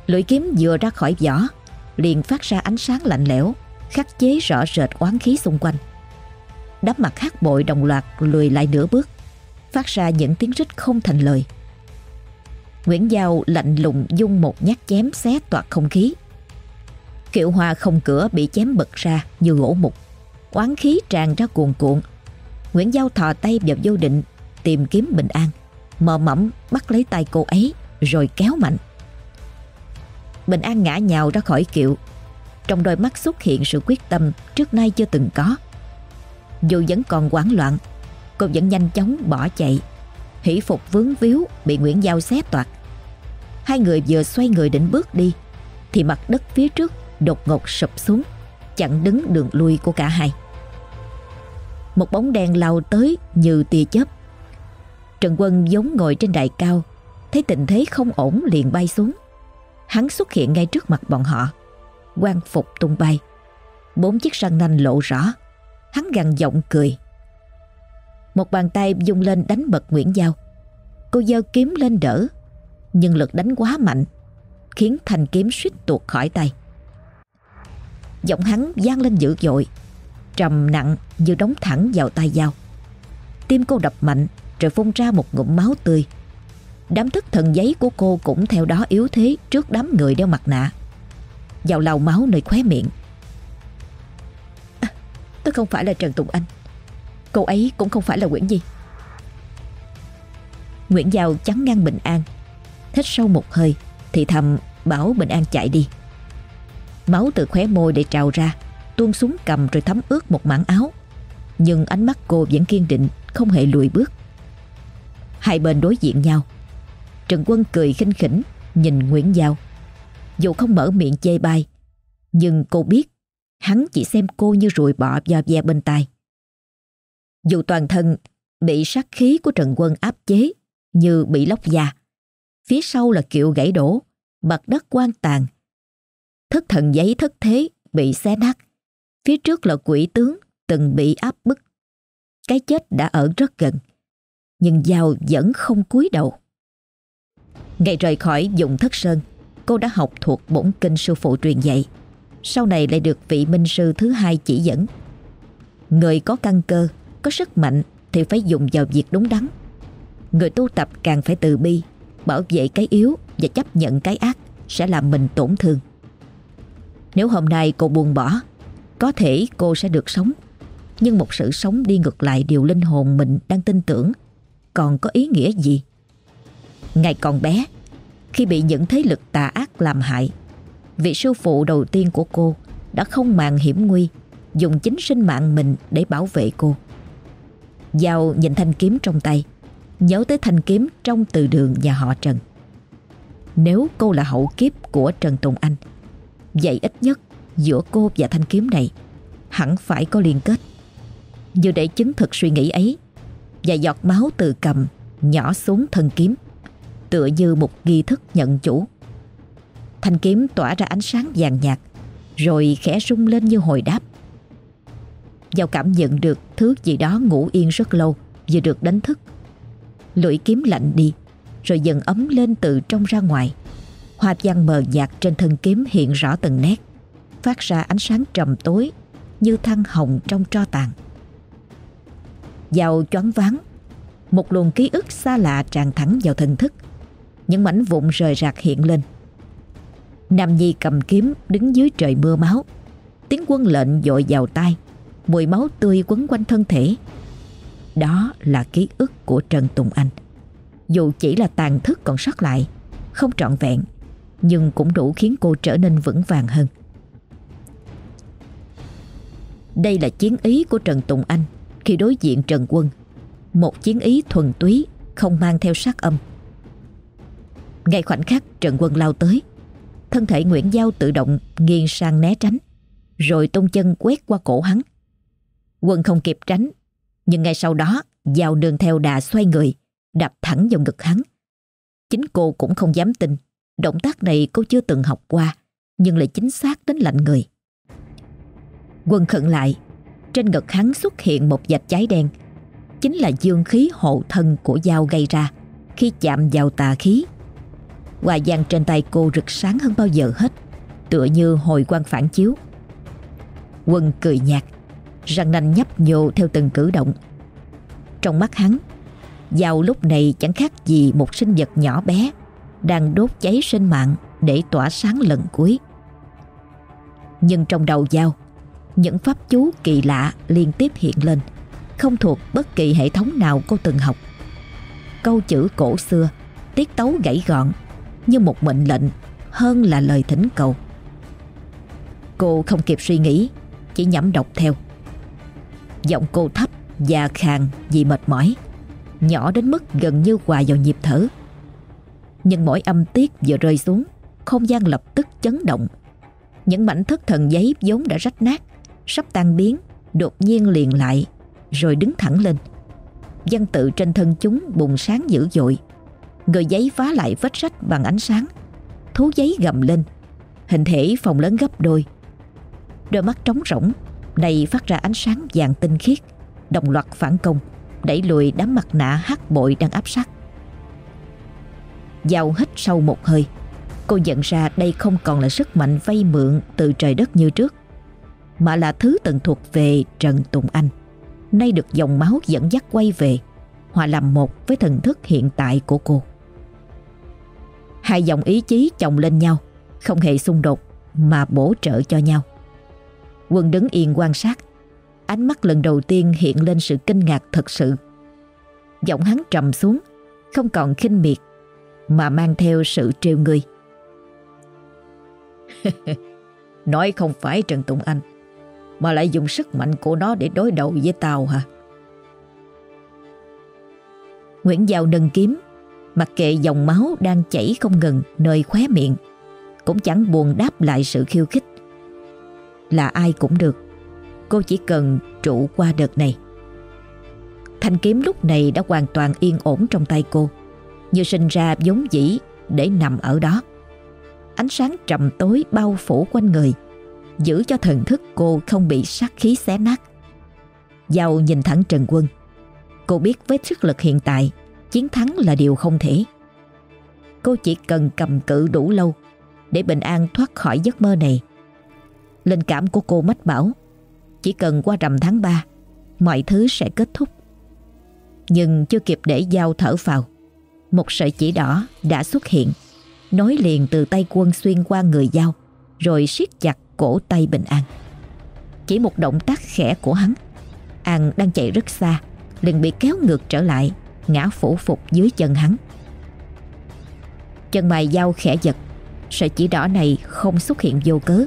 Lưỡi kiếm vừa ra khỏi vỏ, Liền phát ra ánh sáng lạnh lẽo, Khắc chế rõ rệt oán khí xung quanh Đám mặt hát bội đồng loạt lùi lại nửa bước, Phát ra những tiếng rít không thành lời Nguyễn Giao lạnh lùng dung một nhát chém xé toạc không khí. Kiệu hoa không cửa bị chém bật ra như gỗ mục. Oán khí tràn ra cuồn cuộn. Nguyễn Giao thò tay vào vô định, tìm kiếm bình an. Mờ mẫm bắt lấy tay cô ấy rồi kéo mạnh. Bình an ngã nhào ra khỏi kiệu. Trong đôi mắt xuất hiện sự quyết tâm trước nay chưa từng có. Dù vẫn còn hoảng loạn, cô vẫn nhanh chóng bỏ chạy. Hỷ phục vướng víu bị Nguyễn Giao xé toạc. Hai người vừa xoay người định bước đi Thì mặt đất phía trước đột ngột sụp xuống Chặn đứng đường lui của cả hai Một bóng đen lao tới như tia chớp Trần Quân giống ngồi trên đài cao thấy tình thế không ổn liền bay xuống. Hắn xuất hiện ngay trước mặt bọn họ, quan phục tung bay. Bốn chiếc răng nanh lộ rõ, hắn gằn giọng cười. Một bàn tay dung lên đánh bật Nguyễn Giao. Cô giơ kiếm lên đỡ, nhưng lực đánh quá mạnh, khiến thanh kiếm suýt tuột khỏi tay. Giọng hắn gian lên dữ dội, trầm nặng như đóng thẳng vào tay Giao. Tim cô đập mạnh rồi phun ra một ngụm máu tươi. Đám thức thần giấy của cô cũng theo đó yếu thế trước đám người đeo mặt nạ. Vào lào máu nơi khóe miệng. À, tôi không phải là Trần Tùng Anh. Cô ấy cũng không phải là Nguyễn Di. Nguyễn Giao chắn ngang Bình An. Hít sâu một hơi thì thầm bảo Bình An chạy đi. Máu từ khóe môi để trào ra, tuôn xuống cầm rồi thấm ướt một mảng áo. Nhưng ánh mắt cô vẫn kiên định, không hề lùi bước. Hai bên đối diện nhau. Trần Quân cười khinh khỉnh, Nhìn Nguyễn Giao. Dù không mở miệng chê bai, Nhưng cô biết Hắn chỉ xem cô như ruồi bọ do ve bên tai. Dù toàn thân Bị sát khí của Trần Quân áp chế Như bị lóc da, Phía sau là kiệu gãy đổ, Mặt đất quan tàn. Thất thần giấy thất thế Bị xé nát, Phía trước là quỷ tướng Từng bị áp bức. Cái chết đã ở rất gần nhưng Giao vẫn không cúi đầu. Ngày rời khỏi dụng thất sơn, cô đã học thuộc bổn kinh sư phụ truyền dạy. Sau này lại được vị minh sư thứ hai chỉ dẫn. Người có căn cơ, có sức mạnh thì phải dùng vào việc đúng đắn. Người tu tập càng phải từ bi, bảo vệ cái yếu và chấp nhận cái ác sẽ làm mình tổn thương. Nếu hôm nay cô buông bỏ, có thể cô sẽ được sống. Nhưng một sự sống đi ngược lại điều linh hồn mình đang tin tưởng còn có ý nghĩa gì. Ngày còn bé, khi bị những thế lực tà ác làm hại, vị sư phụ đầu tiên của cô đã không màng hiểm nguy, dùng chính sinh mạng mình để bảo vệ cô. Giao nhìn thanh kiếm trong tay, nhớ tới thanh kiếm trong từ đường nhà họ Trần. Nếu cô là hậu kiếp của Trần Tùng Anh, vậy ít nhất giữa cô và thanh kiếm này hẳn phải có liên kết. Như để chứng thực suy nghĩ ấy, và giọt máu từ cầm nhỏ xuống thân kiếm, tựa như một nghi thức nhận chủ. Thanh kiếm tỏa ra ánh sáng vàng nhạt, rồi khẽ rung lên như hồi đáp. Giao cảm nhận được thứ gì đó ngủ yên rất lâu vừa được đánh thức. Lưỡi kiếm lạnh đi, rồi dần ấm lên từ trong ra ngoài. Hoa văn mờ nhạt trên thân kiếm hiện rõ từng nét, phát ra ánh sáng trầm tối như thăng hồng trong tro tàn. Vào choáng váng. Một luồng ký ức xa lạ tràn thẳng vào thần thức. Những mảnh vụn rời rạc hiện lên. Nam Nhi cầm kiếm đứng dưới trời mưa máu. Tiếng quân lệnh dội vào tai. Mùi máu tươi quấn quanh thân thể. Đó là ký ức của Trần Tùng Anh. Dù chỉ là tàn thức còn sót lại, Không trọn vẹn, Nhưng cũng đủ khiến cô trở nên vững vàng hơn. Đây là chiến ý của Trần Tùng Anh khi đối diện Trần Quân. Một chiến ý thuần túy, không mang theo sát âm. Ngay khoảnh khắc Trần Quân lao tới, thân thể Nguyễn Giao tự động nghiêng sang né tránh, rồi tung chân quét qua cổ hắn. Quân không kịp tránh, nhưng ngay sau đó Giao nương theo đà xoay người, đập thẳng vào ngực hắn. Chính cô cũng không dám tin, động tác này cô chưa từng học qua, nhưng lại chính xác đến lạnh người. Quân khẩn lại, trên ngực hắn xuất hiện một vạch cháy đen. Chính là dương khí hộ thân của dao gây ra. Khi chạm vào tà khí, Hòa giang trên tay cô rực sáng hơn bao giờ hết, Tựa như hồi quang phản chiếu. Quân cười nhạt, Răng nanh nhấp nhô theo từng cử động. Trong mắt hắn, Dao lúc này chẳng khác gì một sinh vật nhỏ bé Đang đốt cháy sinh mạng Để tỏa sáng lần cuối. Nhưng trong đầu dao những pháp chú kỳ lạ liên tiếp hiện lên, không thuộc bất kỳ hệ thống nào cô từng học. Câu chữ cổ xưa, tiết tấu gãy gọn, như một mệnh lệnh hơn là lời thỉnh cầu. Cô không kịp suy nghĩ, chỉ nhẩm đọc theo. Giọng cô thấp và khàn vì mệt mỏi, nhỏ đến mức gần như hòa vào nhịp thở. Nhưng mỗi âm tiết vừa rơi xuống, không gian lập tức chấn động. Những mảnh thất thần giấy vốn đã rách nát sắp tan biến, đột nhiên liền lại, rồi đứng thẳng lên. Văn tự trên thân chúng bùng sáng dữ dội. Người giấy phá lại vết rách bằng ánh sáng, Thú giấy gầm lên, Hình thể phòng lớn gấp đôi. Đôi mắt trống rỗng, Này phát ra ánh sáng vàng tinh khiết, Đồng loạt phản công, Đẩy lùi đám mặt nạ hắc bội đang áp sát. Giao hít sâu một hơi, Cô nhận ra đây không còn là sức mạnh vay mượn từ trời đất như trước. Mà là thứ từng thuộc về Trần Tùng Anh. Nay được dòng máu dẫn dắt quay về, Hòa làm một với thần thức hiện tại của cô. Hai dòng ý chí chồng lên nhau, Không hề xung đột Mà bổ trợ cho nhau. Quân đứng yên quan sát, Ánh mắt lần đầu tiên hiện lên sự kinh ngạc thật sự. Giọng hắn trầm xuống, Không còn khinh miệt Mà mang theo sự trêu người. Nói không phải Trần Tùng Anh. Mà lại dùng sức mạnh của nó để đối đầu với tao hả? Nguyễn Giao nâng kiếm, Mặc kệ dòng máu đang chảy không ngừng, nơi khóe miệng, Cũng chẳng buồn đáp lại sự khiêu khích. Là ai cũng được, Cô chỉ cần trụ qua đợt này. Thanh kiếm lúc này đã hoàn toàn yên ổn trong tay cô, Như sinh ra vốn dĩ để nằm ở đó. Ánh sáng trầm tối bao phủ quanh người. Giữ cho thần thức cô không bị sát khí xé nát. Giao nhìn thẳng Trần Quân. Cô biết với sức lực hiện tại, Chiến thắng là điều không thể. Cô chỉ cần cầm cự đủ lâu Để bình an thoát khỏi giấc mơ này. Linh cảm của cô mách bảo, Chỉ cần qua rằm tháng 3 Mọi thứ sẽ kết thúc. Nhưng chưa kịp để Giao thở vào, Một sợi chỉ đỏ đã xuất hiện, Nối liền từ tay quân xuyên qua người Giao Rồi siết chặt cổ tay Bình An. Chỉ một động tác khẽ của hắn, An đang chạy rất xa, liền bị kéo ngược trở lại, ngã phủ phục dưới chân hắn. Chân mày dao khẽ giật, sợi chỉ đỏ này không xuất hiện vô cớ.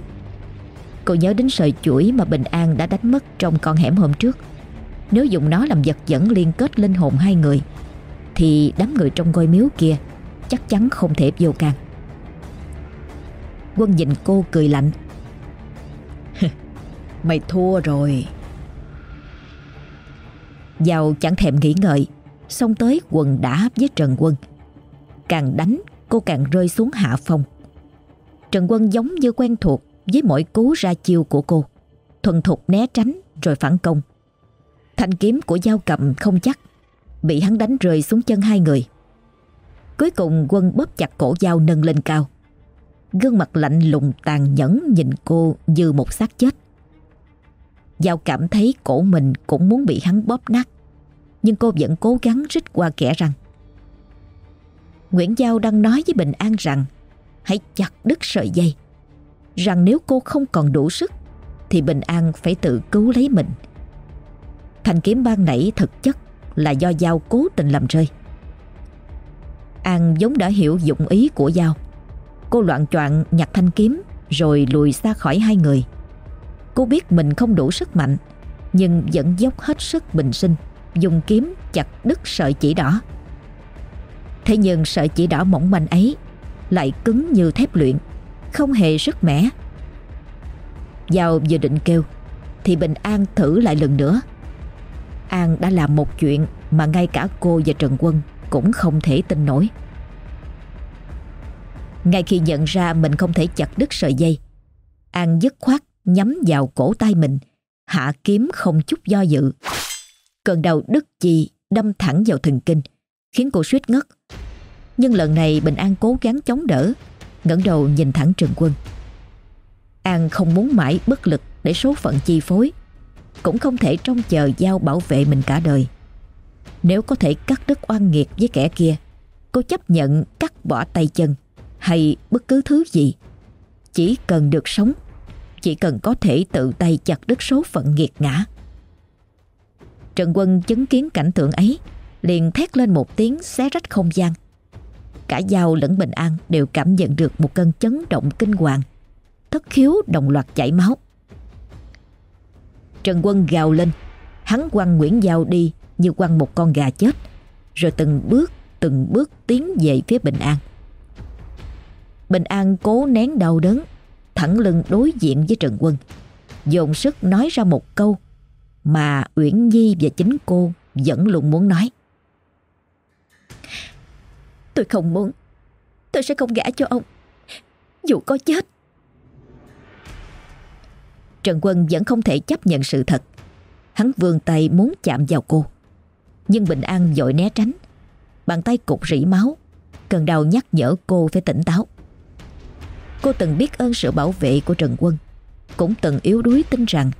Cô nhớ đến sợi chuỗi mà Bình An đã đánh mất trong con hẻm hôm trước. Nếu dùng nó làm vật dẫn liên kết linh hồn hai người, thì đám người trong ngôi miếu kia chắc chắn không thể vô can. Quân nhìn cô cười lạnh mày thua rồi. Giàu chẳng thèm nghĩ ngợi, Xông tới quần đã với Trần Quân. Càng đánh, cô càng rơi xuống hạ phong. Trần Quân giống như quen thuộc Với mỗi cú ra chiêu của cô. Thuần thục né tránh rồi phản công. Thanh kiếm của dao cầm không chắc, Bị hắn đánh rơi xuống chân hai người. Cuối cùng Quân bóp chặt cổ dao nâng lên cao. Gương mặt lạnh lùng tàn nhẫn nhìn cô như một xác chết. Giao cảm thấy cổ mình cũng muốn bị hắn bóp nát, Nhưng cô vẫn cố gắng rít qua kẻ răng Nguyễn Giao đang nói với Bình An rằng, Hãy chặt đứt sợi dây, Rằng nếu cô không còn đủ sức, Thì Bình An phải tự cứu lấy mình. Thanh kiếm ban nãy thực chất Là do Giao cố tình làm rơi. An giống đã hiểu dụng ý của Giao Cô loạn choạng nhặt thanh kiếm, Rồi lùi xa khỏi hai người. Cô biết mình không đủ sức mạnh, Nhưng vẫn dốc hết sức bình sinh, Dùng kiếm chặt đứt sợi chỉ đỏ. Thế nhưng sợi chỉ đỏ mỏng manh ấy Lại cứng như thép luyện, Không hề sức mẻ. Giao vừa định kêu, Thì Bình An thử lại lần nữa. An đã làm một chuyện Mà ngay cả cô và Trần Quân Cũng không thể tin nổi. Ngay khi nhận ra mình không thể chặt đứt sợi dây An dứt khoát nhắm vào cổ tay mình, hạ kiếm không chút do dự. Cơn đau đứt chi đâm thẳng vào thần kinh, khiến cô suýt ngất. Nhưng lần này Bình An cố gắng chống đỡ, ngẩng đầu nhìn thẳng Trần Quân. An không muốn mãi bất lực để số phận chi phối, cũng không thể trông chờ giao bảo vệ mình cả đời. Nếu có thể cắt đứt oan nghiệt với kẻ kia, cô chấp nhận cắt bỏ tay chân hay bất cứ thứ gì. Chỉ cần được sống chỉ cần có thể tự tay chặt đứt số phận nghiệt ngã. Trần Quân chứng kiến cảnh tượng ấy, liền thét lên một tiếng xé rách không gian. Cả Giao lẫn Bình An đều cảm nhận được một cơn chấn động kinh hoàng, thất khiếu đồng loạt chảy máu. Trần Quân gào lên, hắn quăng Nguyễn Giao đi như quăng một con gà chết, rồi từng bước, từng bước tiến về phía Bình An. Bình An cố nén đau đớn, thẳng lưng đối diện với Trần Quân. Dồn sức nói ra một câu mà Uyển Nhi và chính cô vẫn luôn muốn nói. Tôi không muốn. Tôi sẽ không gả cho ông. Dù có chết. Trần Quân vẫn không thể chấp nhận sự thật. Hắn vươn tay muốn chạm vào cô. Nhưng Bình An dội né tránh. Bàn tay cục rỉ máu, cần đau nhắc nhở cô phải tỉnh táo. Cô từng biết ơn sự bảo vệ của Trần Quân. Cũng từng yếu đuối tin rằng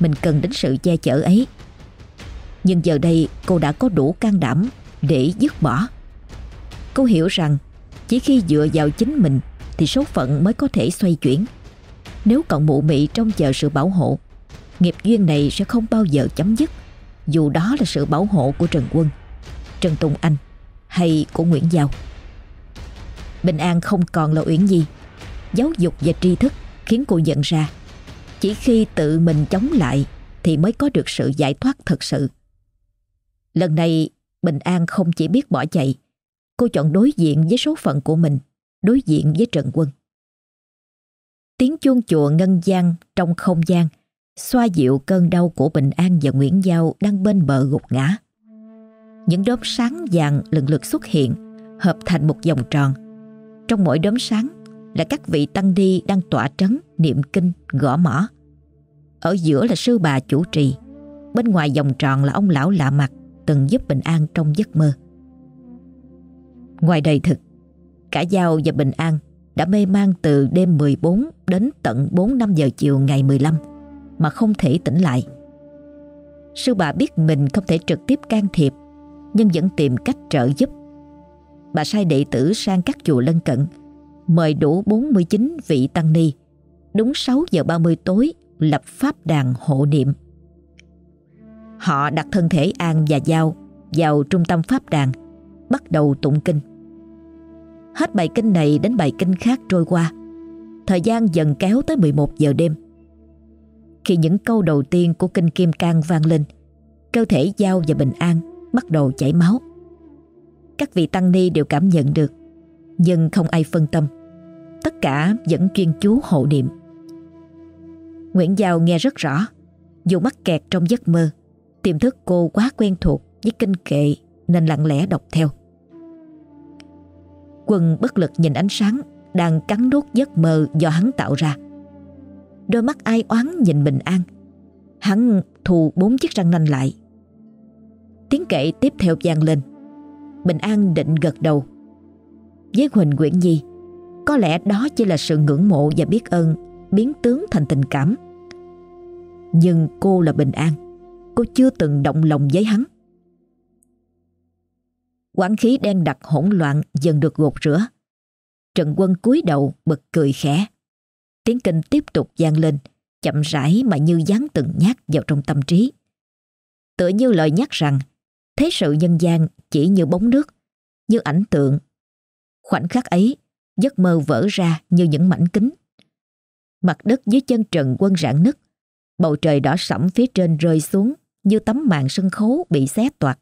Mình cần đến sự che chở ấy. Nhưng giờ đây, cô đã có đủ can đảm Để dứt bỏ. Cô hiểu rằng Chỉ khi dựa vào chính mình Thì số phận mới có thể xoay chuyển. Nếu còn mụ mị trong chờ sự bảo hộ, Nghiệp duyên này sẽ không bao giờ chấm dứt, Dù đó là sự bảo hộ của Trần Quân, Trần Tùng Anh Hay của Nguyễn Giao. Bình An không còn là Uyển Nhi. Giáo dục và tri thức khiến cô nhận ra Chỉ khi tự mình chống lại Thì mới có được sự giải thoát thật sự Lần này Bình An không chỉ biết bỏ chạy Cô chọn đối diện với số phận của mình Đối diện với Trần Quân Tiếng chuông chùa ngân gian trong không gian xoa dịu cơn đau của Bình An và Nguyễn Giao đang bên bờ gục ngã. Những đốm sáng vàng lần lượt xuất hiện, hợp thành một vòng tròn. Trong mỗi đốm sáng là các vị tăng đi đang tỏa trấn, niệm kinh, gõ mỏ. Ở giữa là sư bà chủ trì, bên ngoài vòng tròn là ông lão lạ mặt từng giúp Bình An trong giấc mơ. Ngoài đầy thực, cả Giao và Bình An đã mê man từ đêm 14 đến tận 4-5 giờ chiều ngày 15 mà không thể tỉnh lại. Sư bà biết mình không thể trực tiếp can thiệp nhưng vẫn tìm cách trợ giúp. Bà sai đệ tử sang các chùa lân cận mời đủ 49 vị tăng ni đúng 6 giờ 30 tối lập pháp đàn hộ niệm. Họ đặt thân thể An và Giao vào trung tâm pháp đàn bắt đầu tụng kinh. Hết bài kinh này đến bài kinh khác trôi qua Thời gian dần kéo tới 11 giờ đêm khi những câu đầu tiên của kinh Kim Cang vang lên, cơ thể Giao và Bình An bắt đầu chảy máu. Các vị tăng ni đều cảm nhận được, nhưng không ai phân tâm. Tất cả vẫn chuyên chú hộ niệm. Nguyễn Giao nghe rất rõ, dù mắc kẹt trong giấc mơ, tiềm thức cô quá quen thuộc với kinh kệ nên lặng lẽ đọc theo. Quân bất lực nhìn ánh sáng đang cắn đốt giấc mơ do hắn tạo ra. Đôi mắt ai oán nhìn Bình An Hắn thù bốn chiếc răng nanh lại Tiếng kệ tiếp theo vang lên Bình An định gật đầu với Huỳnh Nguyễn Nhi. Có lẽ đó chỉ là sự ngưỡng mộ và biết ơn Biến tướng thành tình cảm. Nhưng cô là Bình An. Cô chưa từng động lòng với hắn. Quán khí đen đặc hỗn loạn dần được gột rửa. Trần Quân cúi đầu bật cười khẽ. Tiếng kinh tiếp tục vang lên, chậm rãi mà như dán từng nhát vào trong tâm trí. Tựa như lời nhắc rằng, thế sự nhân gian chỉ như bóng nước, như ảnh tượng. Khoảnh khắc ấy, giấc mơ vỡ ra như những mảnh kính. Mặt đất dưới chân trần quân rạn nứt, bầu trời đỏ sẫm phía trên rơi xuống như tấm màn sân khấu bị xé toạc.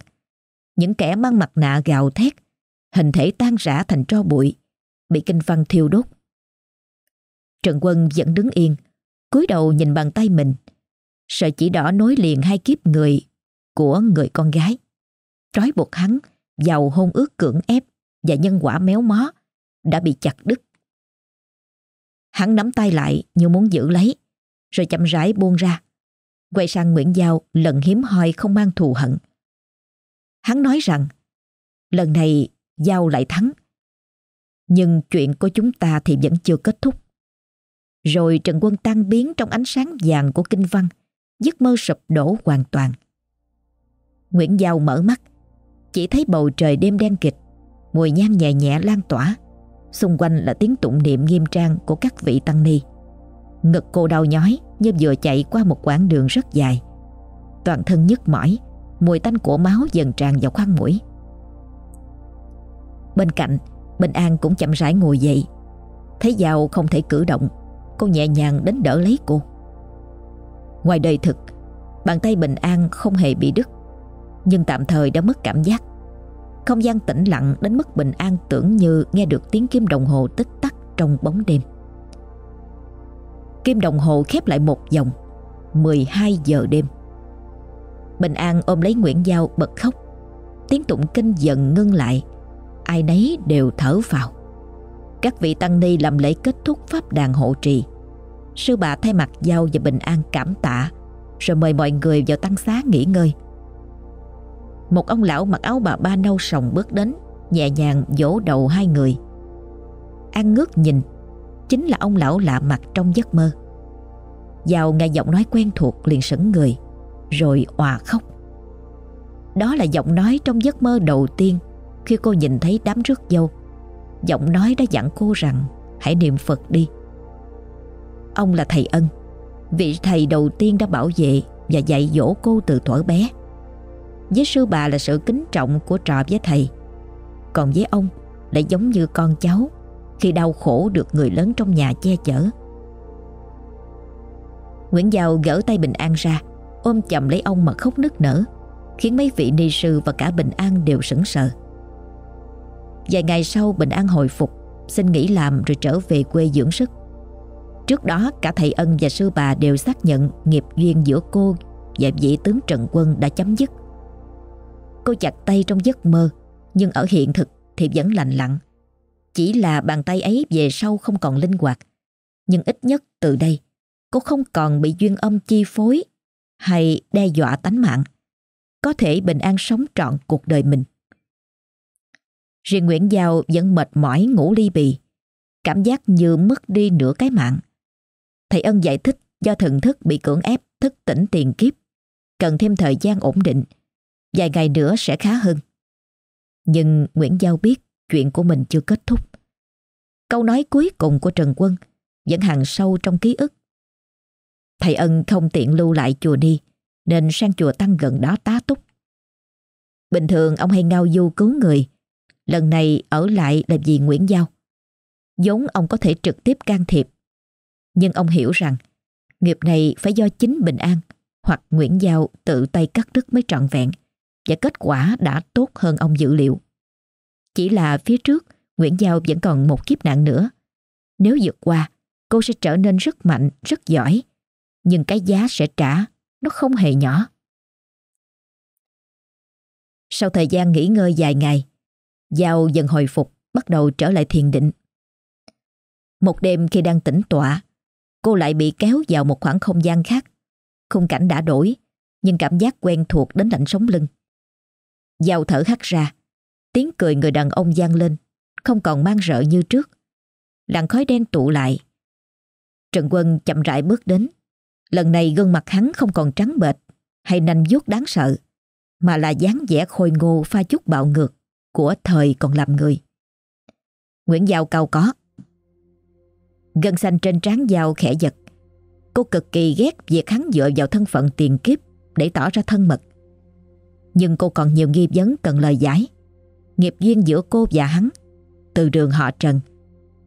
Những kẻ mang mặt nạ gào thét, hình thể tan rã thành tro bụi, bị kinh văn thiêu đốt. Trần Quân vẫn đứng yên, cúi đầu nhìn bàn tay mình. Sợi chỉ đỏ nối liền hai kiếp người của người con gái. Trói buộc hắn vào hôn ước cưỡng ép và nhân quả méo mó đã bị chặt đứt. Hắn nắm tay lại như muốn giữ lấy, rồi chậm rãi buông ra. Quay sang Nguyễn Giao lần hiếm hoi không mang thù hận. Hắn nói rằng, lần này Giao lại thắng. Nhưng chuyện của chúng ta thì vẫn chưa kết thúc. Rồi Trần Quân tan biến trong ánh sáng vàng của kinh văn, giấc mơ sụp đổ hoàn toàn. Nguyễn Giao mở mắt, chỉ thấy bầu trời đêm đen kịch, mùi nhang nhẹ nhẹ lan tỏa. Xung quanh là tiếng tụng niệm nghiêm trang của các vị tăng ni. Ngực cô đau nhói như vừa chạy qua một quãng đường rất dài. Toàn thân nhức mỏi, mùi tanh của máu dần tràn vào khoang mũi. Bên cạnh, Bình An cũng chậm rãi ngồi dậy. Thấy giàu không thể cử động Cô nhẹ nhàng đến đỡ lấy cô Ngoài đời thực Bàn tay bình an không hề bị đứt Nhưng tạm thời đã mất cảm giác không gian tĩnh lặng đến mức bình an tưởng như nghe được tiếng kim đồng hồ tích tắc trong bóng đêm Kim đồng hồ khép lại một vòng 12 giờ đêm Bình An ôm lấy Nguyễn Giao bật khóc, Tiếng tụng kinh dần ngưng lại, ai nấy đều thở phào. Các vị tăng ni làm lễ kết thúc pháp đàn hộ trì. Sư bà thay mặt giao và bình an cảm tạ, rồi mời mọi người vào tăng xá nghỉ ngơi. Một ông lão mặc áo bà ba nâu sòng bước đến nhẹ nhàng vỗ đầu hai người. An ngước nhìn chính là ông lão lạ mặt trong giấc mơ. Vào nghe giọng nói quen thuộc liền sững người rồi òa khóc. Đó là giọng nói trong giấc mơ đầu tiên khi cô nhìn thấy đám rước dâu. Giọng nói đã dặn cô rằng hãy niệm Phật đi. Ông là thầy ân, vị thầy đầu tiên đã bảo vệ và dạy dỗ cô từ thuở bé. Với sư bà là sự kính trọng của trò với thầy, còn với ông lại giống như con cháu khi đau khổ được người lớn trong nhà che chở. Nguyễn Giao gỡ tay Bình An ra, ôm chầm lấy ông mà khóc nức nở, khiến mấy vị ni sư và cả Bình An đều sững sờ. Vài ngày sau Bình An hồi phục, xin nghỉ làm rồi trở về quê dưỡng sức. Trước đó cả thầy Ân và sư bà đều xác nhận nghiệp duyên giữa cô và vị tướng Trần Quân đã chấm dứt. Cô chặt tay trong giấc mơ, nhưng ở hiện thực thì vẫn lành lặng. Chỉ là bàn tay ấy về sau không còn linh hoạt. Nhưng ít nhất từ đây, cô không còn bị duyên âm chi phối hay đe dọa tánh mạng. Có thể bình an sống trọn cuộc đời mình. Riêng Nguyễn Giao vẫn mệt mỏi ngủ ly bì, cảm giác như mất đi nửa cái mạng. Thầy Ân giải thích do thần thức bị cưỡng ép thức tỉnh tiền kiếp, cần thêm thời gian ổn định, vài ngày nữa sẽ khá hơn. Nhưng Nguyễn Giao biết chuyện của mình chưa kết thúc. Câu nói cuối cùng của Trần Quân vẫn hằn sâu trong ký ức. Thầy Ân không tiện lưu lại chùa đi, nên sang chùa tăng gần đó tá túc. Bình thường ông hay ngao du cứu người, lần này ở lại là vì Nguyễn Giao. vốn ông có thể trực tiếp can thiệp, nhưng ông hiểu rằng nghiệp này phải do chính Bình An hoặc Nguyễn Giao tự tay cắt đứt mới trọn vẹn và kết quả đã tốt hơn ông dự liệu. Chỉ là phía trước Nguyễn Giao vẫn còn một kiếp nạn nữa. Nếu vượt qua, cô sẽ trở nên rất mạnh, rất giỏi. Nhưng cái giá sẽ trả, nó không hề nhỏ. Sau thời gian nghỉ ngơi dài ngày, Giao dần hồi phục, bắt đầu trở lại thiền định. Một đêm khi đang tĩnh tọa, cô lại bị kéo vào một khoảng không gian khác. Khung cảnh đã đổi, nhưng cảm giác quen thuộc đến lạnh sống lưng. Giao thở hắt ra, tiếng cười người đàn ông gian lên, không còn mang rợ như trước. Làn khói đen tụ lại. Trần Quân chậm rãi bước đến. Lần này gương mặt hắn không còn trắng bệch hay nanh vuốt đáng sợ, mà là dáng vẻ khôi ngô pha chút bạo ngược của thời còn làm người. Nguyễn Giao cao có. Gân xanh trên trán Giao khẽ giật. Cô cực kỳ ghét việc hắn dựa vào thân phận tiền kiếp để tỏ ra thân mật. Nhưng cô còn nhiều nghi vấn cần lời giải. Nghiệp duyên giữa cô và hắn, từ đường họ Trần,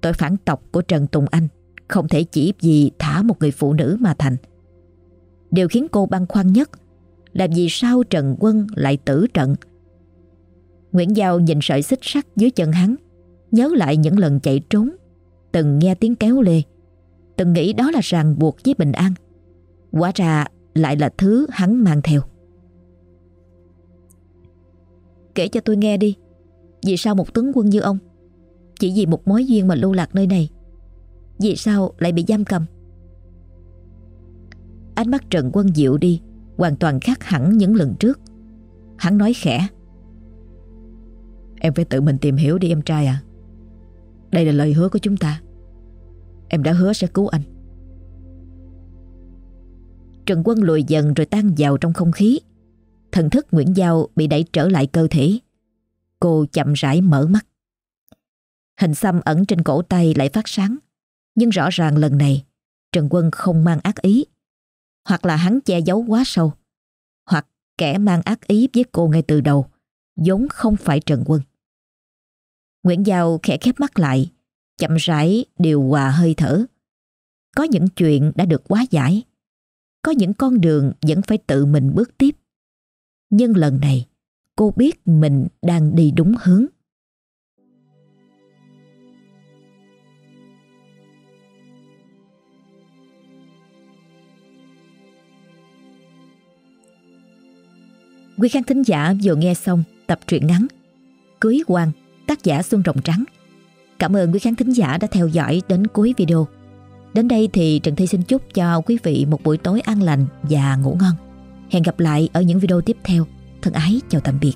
Tội phản tộc của Trần Tùng Anh, Không thể chỉ vì thả một người phụ nữ mà thành. Điều khiến cô băn khoăn nhất Là vì sao Trần Quân lại tử trận? Nguyễn Giao nhìn sợi xích sắt dưới chân hắn, Nhớ lại những lần chạy trốn, Từng nghe tiếng kéo lê, Từng nghĩ đó là ràng buộc với bình an. Quả ra lại là thứ hắn mang theo. Kể cho tôi nghe đi. Vì sao một tướng quân như ông, chỉ vì một mối duyên mà lưu lạc nơi này, Vì sao lại bị giam cầm? Ánh mắt Trần Quân dịu đi, Hoàn toàn khác hẳn những lần trước. Hắn nói khẽ, Em phải tự mình tìm hiểu đi, em trai à. Đây là lời hứa của chúng ta. Em đã hứa sẽ cứu anh. Trần Quân lùi dần rồi tan vào trong không khí. Thần thức Nguyễn Giao bị đẩy trở lại cơ thể Cô chậm rãi mở mắt Hình xăm ẩn trên cổ tay lại phát sáng. Nhưng rõ ràng lần này, Trần Quân không mang ác ý. Hoặc là hắn che giấu quá sâu. Hoặc kẻ mang ác ý với cô ngay từ đầu, vốn không phải Trần Quân. Nguyễn Giao khẽ khép mắt lại, chậm rãi điều hòa hơi thở. Có những chuyện đã được quá giải. Có những con đường vẫn phải tự mình bước tiếp. Nhưng lần này, cô biết mình đang đi đúng hướng. Quý khán thính giả vừa nghe xong tập truyện ngắn Cưới quan tác giả Xuân Rồng Trắng. Cảm ơn quý khán thính giả đã theo dõi đến cuối video. Đến đây thì Trần Thi xin chúc cho quý vị một buổi tối an lành và ngủ ngon. Hẹn gặp lại ở những video tiếp theo. Thân ái chào tạm biệt.